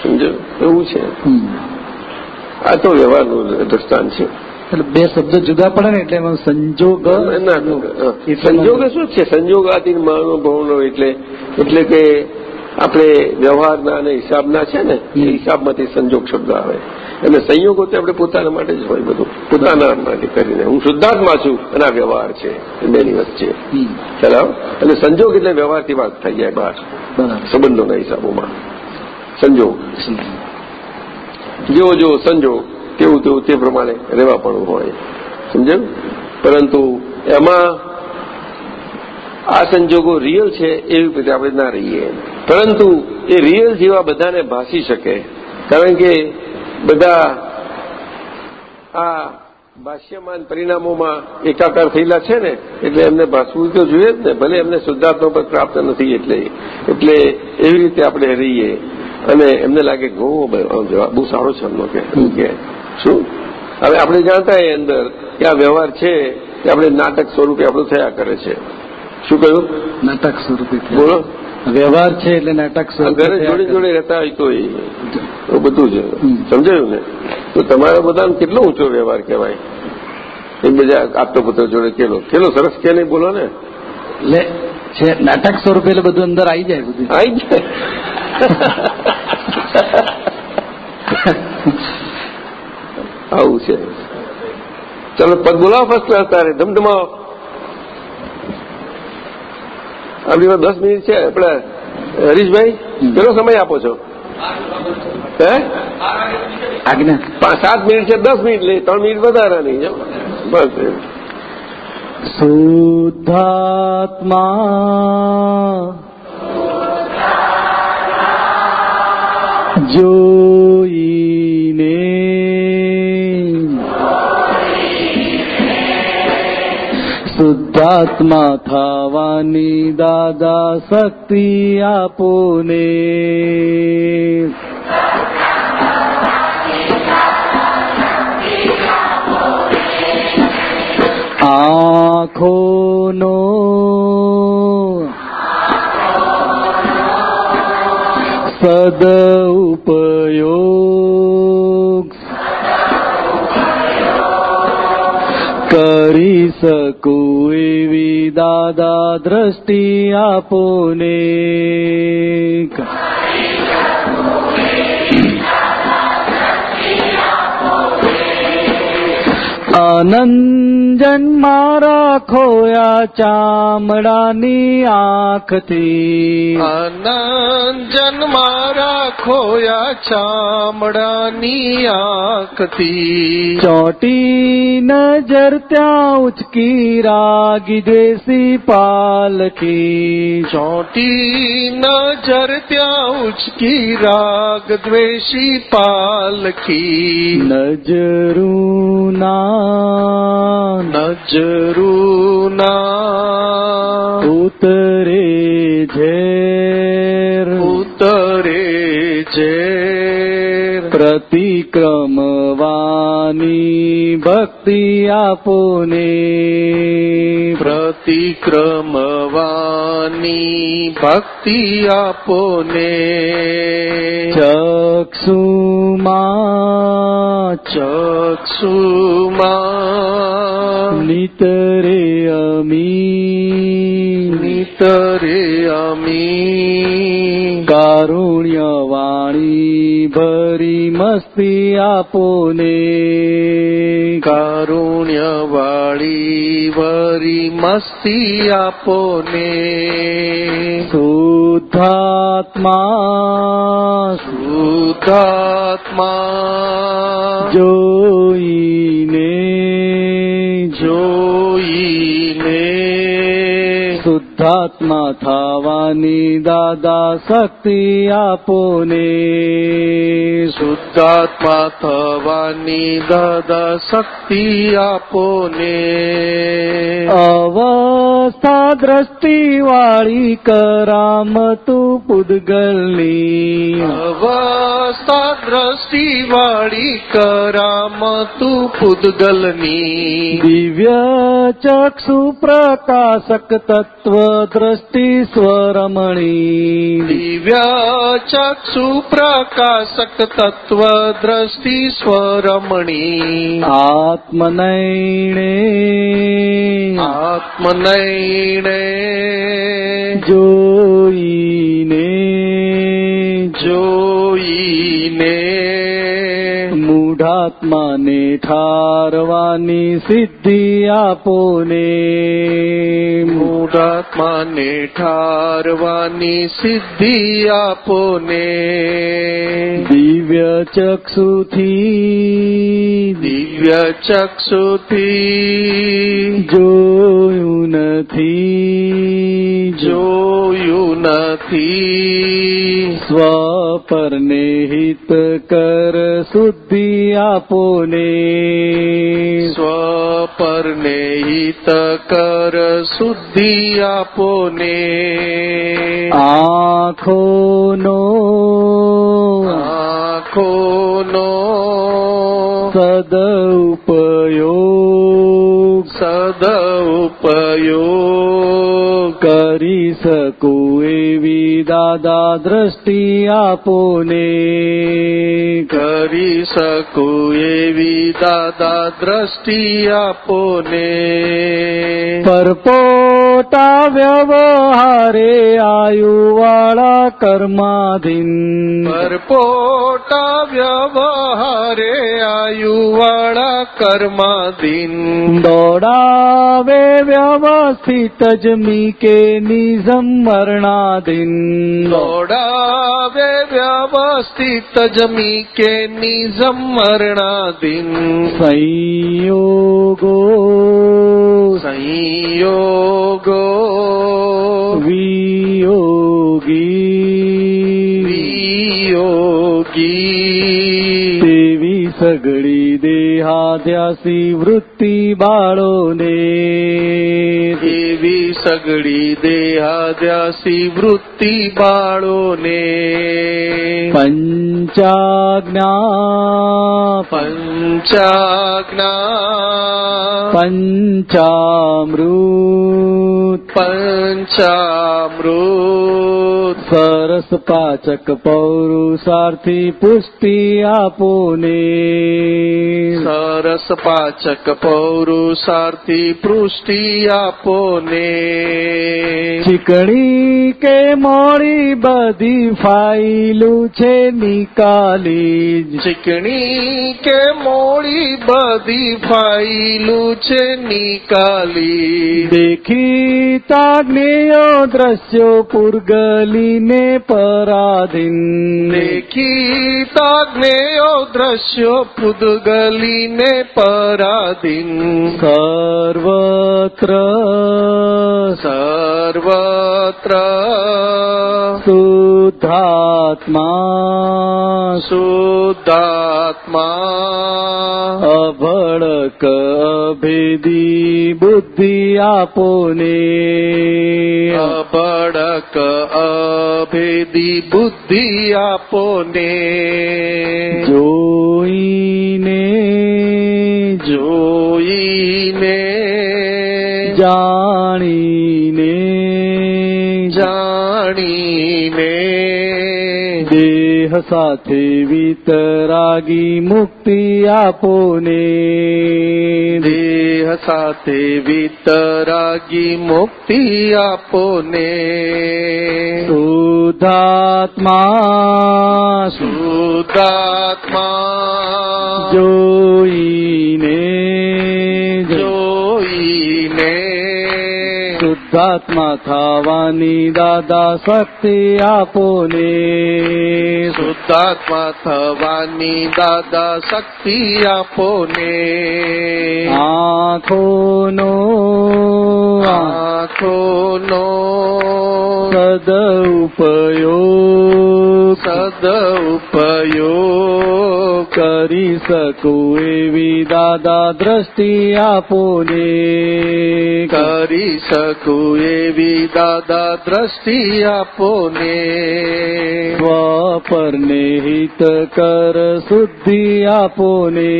સમજો? એવું છે. આ તો વ્યવહારનું દ્રષ્ટાંત છે. એટલે બે શબ્દ જુદા પડે ને એટલે એમાં સંજોગ સંજોગ શું છે? સંજોગાતી મહાનુભવનો એટલે એટલે કે આપણે વ્યવહારના અને હિસાબના છે ને એ હિસાબમાંથી સંજોગ શબ્દ આવે. એટલે સંયોગો તો આપણે પોતાના માટે જ હોય બધું. પોતાના માટે કરીને. હું શુદ્ધાત્મા છું અને આ વ્યવહાર છે. બેની વચ્ચે ચલાવ એટલે સંજોગ એટલે વ્યવહારથી વાત થઈ જાય બહાર. સંબંધોના હિસાબોમાં. સંજોગ. જેવો જેવો સંજોગ તેવું તેવું તે પ્રમાણે રહેવા પણ હોય. સમજાયું? પરંતુ એમાં આ સંજોગો રિયલ છે એવી રીતે આપણે ના રહીએ. પરંતુ એ રિયલ જેવા બધાને ભાસી શકે. કારણ કે બધા આ ભાષ્યમાન પરિણામોમાં એકાકાર થયેલા છે ને, એટલે એમને ભાસવું તો જોઈએ જ ને, ભલે એમને શુદ્ધાત્મા પર પ્રાપ્ત નથી એટલે એટલે એવી રીતે આપણે રહીએ. અને એમને લાગે જવાબ બહુ સારો છે એમનો કે. શું? હવે આપણે જાણતા એ અંદર કે આ વ્યવહાર છે કે આપણે નાટક સ્વરૂપે આપણું થયા કરે છે. શું કહ્યું? નાટક સ્વરૂપે બોલો. વ્યવહાર છે એટલે નાટક સ્વરૂપે જોડે જોડે રહેતા હોય તો એ બધું છે સમજાયું ને? તો તમારા બધાનો કેટલો ઊંચો વ્યવહાર કહેવાય? એકબીજા આપતો પુત્ર જોડે કેલો કેલો સરસ કે નહીં બોલો ને? એટલે છે નાટક સ્વરૂપે એટલે બધું અંદર આવી જાય બધું. આવી જાય. આવું છે. ચાલો પદ બોલાવો ફર્સ્ટ ક્લાસ તારે. ધમધમાવો. આપણી પાસે દસ મિનિટ છે. આપણે હરીશભાઈ કેટલો સમય આપો છો? હે? આજ્ઞા. સાત મિનિટ છે દસ મિનિટ. લઈ ત્રણ મિનિટ વધારાની નહીં બસ. શુદ્ધાત્મા. જોઈને શુદ્ધાત્મા થવાની દાદા શક્તિ આપોને આંખોનો સદઉપયોગ કરી શકું એવી દાદા દ્રષ્ટિ આપોને આનંદન મારા ખોયા ચામડાની આંખથી. આનંદન મારા ખોયા ચામડાની આંખથી. ચોટી નજર ત્યાં ઉચકી રાગી દ્વેષી પાલકી ચોટી નજર ત્યાં ઉચકી રાગ દ્વેષી પાલકી નજરું ના નજરુના ઉતરે ઝેર ઉતરે ઝેર પ્રતિક્રમવાની ભક્તિ આપોને. પ્રતિક્રમવાની ભક્તિ આપોને. ચક્ષુમાં ચક્ષુમાં નિતરે અમી નિતરે અમી કારુણ્ય ભરી મસ્તી આપોને. કારુણ્ય વાળી વરી મસ્તી આપોને. શુદ્ધાત્મા શુદ્ધાત્મા જોઈને. જોઈને. શુદ્ધાત્મા થવાની દાદા શક્તિ આપોને શુદ્ધાત્મા થવાની દાદા શક્તિ આપોને અવસ્થા દ્રષ્ટિ વાળી કરામતું પુદગલની અવસ્થા દ્રષ્ટિ વાળી કરામતું પૂદગલની દિવ્ય ચક્ષુ પ્રકાશક તત્વ દ્રષ્ટિ સ્વરમણી દિવ્ય ચક્ષુ પ્રકાશક તત્વ દ્રષ્ટિ સ્વરમણી આત્મનૈણે આત્મનૈણે જોઈને મૂઢાત્માને ઠારવાની સિદ્ધિ આપોને મૂઢાત્માને ઠારવાની સિદ્ધિ આપોને દિવ્ય ચક્ષુથી દિવ્ય ચક્ષુથી જોયું નથી જોયું નથી સ્વપરને હિત કર શુદ્ધિ આપોને સ્વપરને હિત કર શુદ્ધિ આપોને આંખોનો આંખોનો સદઉપયોગ સદઉપયોગ કરી શકું એવી દાદા દ્રષ્ટિ આપોને કરી શકું એવી દાદા દ્રષ્ટિ આપોને પરપોટા વ્યવહારે આયુવાળા કર્માધીન પરપોટા વ્યવહારે આયુવાળા કર્માધીન દોડાવે વ્યવસ્થિત જ મીકે નિઝમ મરણાધીન દોડાવે વ્યવસ્થિત જમી કે નિઝમ મરણાધીન. સંયોગો. સંયોગો. સગળી દેહાધ્યાસી વૃત્તિ બાળોને એવી સગડી દેહાદ્યાસી વૃત્તિ બાળોને પંચાજ્ઞા પંચાજ્ઞા પંચામૃત. પંચામૃત. સરસ પાચક પૌરુષાર્થી પુષ્ટિ આપોને સરસ પાચક પૌરુષાર્થી પૃષ્ટિ આપોને. ચીકણી કે મોડી બધી ફાઇલું છે નિકાલી. ચીકણી કે મોડી બધી ફાઇલું છે નિકાલી દેખી તાગ્નેયો દ્રશ્યો પુરગલીને પરાધીન. દેખી તાગ્નેયો દ્રશ્યો પુદગલીને પરાધીન સર્વત્ર સર્વત્ર શુદ્ધાત્મા શુદ્ધાત્મા અભડક અભેદી બુદ્ધિ આપોને અબડક અભેદી બુદ્ધિ આપોને જોઈને જોઈને. સાથે વિતરાગી મુક્તિ આપોને. દેહ સાથે વિતરાગી મુક્તિ આપોને. શુદ્ધાત્મા શુદ્ધાત્મા જોઈને. જોઈને. શુદ્ધાત્મા થવાની દાદા શક્તિ આપોને. શુદ્ધાત્મા થવાની દાદા શક્તિ આપોને. આંખોનો આંખોનો સદઉપયોગ સદઉપયોગ કરી શકું એવી દાદા દ્રષ્ટિ આપોને. કરી શકું એવી દાદા દ્રષ્ટિ આપોને. વાપરને હિત કર શુદ્ધિ આપોને.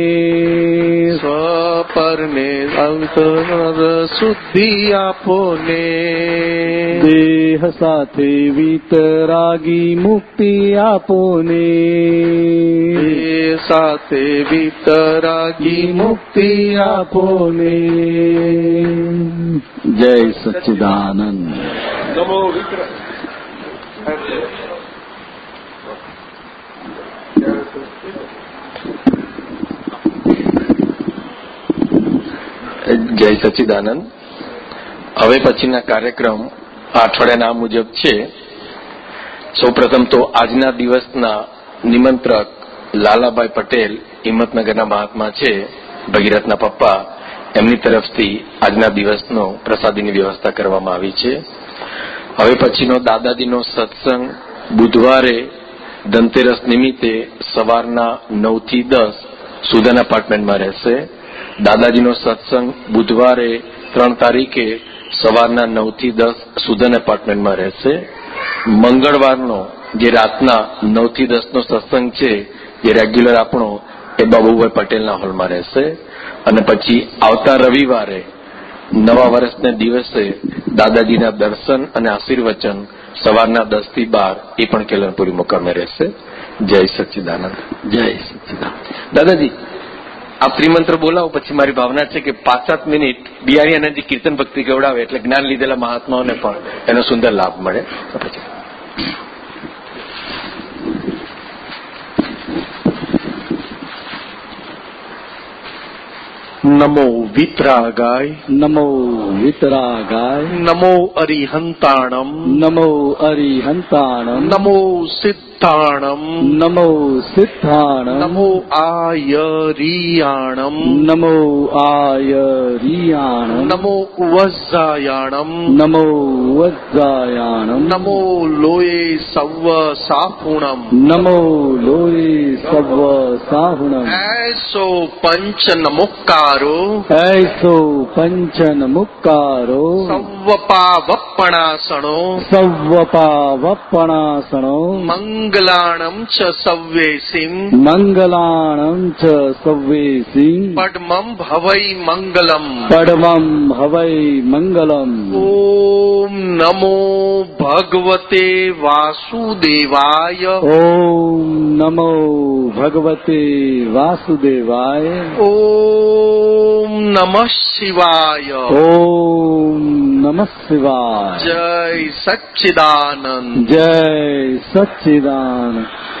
સ્વપરને અંતર શુદ્ધિ આપોને. દેહ સાથે વિતરાગી મુક્તિ આપોને. એ સાથે વિતરાગી મુક્તિ આપોને. જય સચ્ચિદાનંદ નમો વિક્ર જય સચ્ચિદાનંદ હવે પછીના કાર્યક્રમ આ અઠવાડિયાના મુજબ છે. સૌપ્રથમ તો આજના દિવસના નિમંત્રક લાલાભાઈ પટેલ હિંમતનગરના મહાત્મા છે. ભગીરથના પપ્પા એમની તરફથી આજના દિવસનો પ્રસાદીની વ્યવસ્થા કરવામાં આવી છે. હવે પછીનો દાદાજીનો સત્સંગ બુધવારે ધનતેરસ નિમિત્તે સવારના નવથી દસ સુધન એપાર્ટમેન્ટમાં રહેશે. દાદાજીનો સત્સંગ બુધવારે ત્રણ તારીખે સવારના નવથી દસ સુધન એપાર્ટમેન્ટમાં રહેશે. મંગળવારનો જે રાતના નવથી દસનો સત્સંગ છે, જે રેગ્યુલર આપણો એ બાબુભાઈ પટેલના હોલમાં રહેશે. અને પછી આવતા રવિવારે નવા વર્ષના દિવસે દાદાજીના દર્શન અને આશીર્વચન સવારના દસથી બાર, એ પણ કેલનપુરી મુકામે રહેશે. જય સચ્ચિદાનંદ. જય સચ્ચિદાનંદ. દાદાજી, આ ત્રિમંત્ર બોલાવો, પછી મારી ભાવના છે કે પાંચ સાત મિનિટ બિહારી આનંદજી કીર્તન ભક્તિ ગવડાવે એટલે જ્ઞાન લીધેલા મહાત્માઓને પણ એનો સુંદર લાભ મળે. પછી. નમો વિતરાગાય નમો વિતરાગાય નમો અરિહંતાણમ નમો અરિહંતાણમ નમો સિદ્ધાણમ નમો સિદ્ધાણ નમો આયરિયાણમ નમો આયરિયાણમ નમો વજ્જાયાણમ નમો વજ્જાયાણમ નમો લોયે સવ સાહુણમ નમો લોયે સવ સાહુણમ એસો પંચ નમુકારો એસો પંચન મુક્કારો સવ્વપાવપણાસણો સવ્વપાવપણાસણો મંગલાણમ ચ સવ્યેસિમ મંગલાણમ ચ સવ્યેસિં પડમમ ભવૈ મંગલમ પડમમ હવૈ મંગલમ ઓમ નમો ભગવતે વાસુદેવાય ઓમ નમો ભગવતે વાસુદેવાય ઓમ નમઃ શિવાય ઓમ નમઃ શિવાય જય સચ્ચિદાનંદ જય on.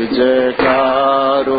જયકારો